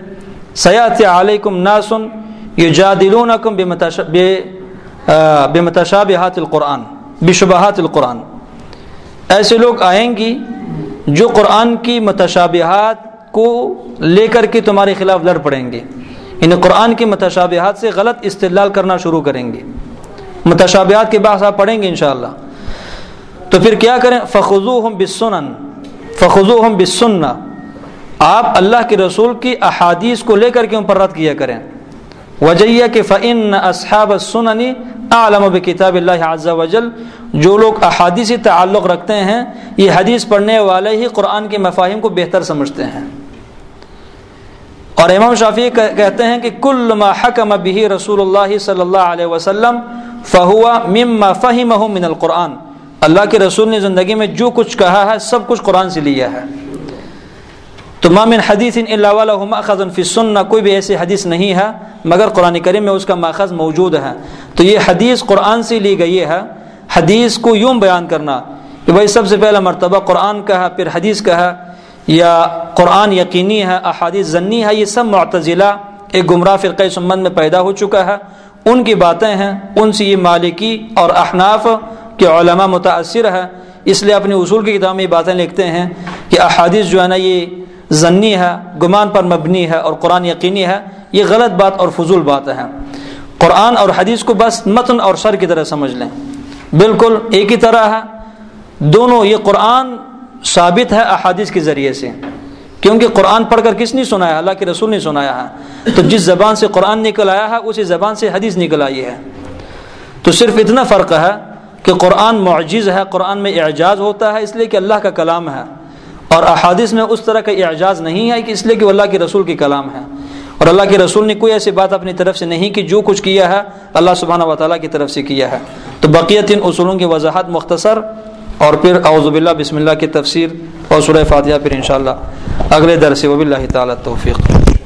سیات علیکم ناسن یو جادلون کم بے متشابہات القرآن، بشبہات القرآن۔ ایسے لوگ آئیں گی جو قرآن کی متشابہات کو لے کر کے تمہارے خلاف لڑ پڑیں گے۔ انہیں قرآن کی متشابہات سے غلط استدلال کرنا شروع کریں گے۔ متشابہات کے بعض آپ پڑھیں گے انشاءاللہ۔ تو پھر کیا کریں؟ فخو ہم بسن فخو ہم بسن آپ اللہ کے رسول کی احادیث کو لے کر کے ان پر رد کیا کریں۔ وجہ کہ فعن اصحاب سننی عالم و کتاب اللہ عز وجل۔ جو لوگ احادیثی تعلق رکھتے ہیں، یہ حدیث پڑھنے والے ہی قرآن کے مفاہیم کو بہتر سمجھتے ہیں۔ اور امام شافی کہتے ہیں کہ کل ما حکم به رسول اللہ صلی اللہ علیہ وسلم فہوا مما فہم من القرآن۔ اللہ کے رسول نے زندگی میں جو کچھ کہا ہے، سب کچھ قرآن سے لیا ہے۔ تو مامن حدیث اللہ ماخذ فی کوئی بھی ایسی حدیث نہیں ہے، مگر قرآن کریم میں اس کا ماخذ موجود ہے۔ تو یہ حدیث قرآن سے لی گئی ہے۔ حدیث کو یوں بیان کرنا کہ بھائی سب سے پہلا مرتبہ قرآن کا ہے پھر حدیث کا ہے یا قرآن یقینی ہے، احادیث ضنی ہے، یہ سب معتزلہ، ایک گمراہ فرقۂ سمند میں پیدا ہو چکا ہے۔ ان کی باتیں ہیں، ان سے یہ مالکی اور احناف کے علماء متاثر ہے اس لیے اپنی اصول کی کتاب میں یہ باتیں لکھتے ہیں کہ احادیث جو ہے نا، یہ ضنی ہے، گمان پر مبنی ہے اور قرآن یقینی ہے۔ یہ غلط بات اور فضول بات ہے قرآن اور حدیث کو بس متن اور سر کی طرح سمجھ لیں۔ بالکل ایک ہی طرح ہے۔ دونوں، یہ قرآن ثابت ہے احادیث کے ذریعے سے۔ کیونکہ قرآن پڑھ کر کس نے سنایا؟ اللہ کے رسول نے سنایا ہے۔ تو جس زبان سے قرآن نکل آیا ہے، اسی زبان سے حدیث نکل آئی ہے۔ تو صرف اتنا فرق ہے کہ قرآن معجز ہے، قرآن میں اعجاز ہوتا ہے، اس لیے کہ اللہ کا کلام ہے۔ اور احادث میں اس طرح کا اعجاز نہیں ہے کہ اس لیے کہ وہ اللہ کے رسول کی کلام ہے۔ اور اللہ کے رسول نے کوئی ایسی بات اپنی طرف سے نہیں کی، جو کچھ کیا ہے، اللہ سبحانہ و تعالیٰ کی طرف سے کیا ہے۔ تو بقیت ان اصولوں کی وضاحت مختصر اور پھر اعوذ باللہ، بسم اللہ کی تفسیر اور سورہ فاتحہ پھر انشاءاللہ اگلے درس بھی اللہ تعالیٰ توفیق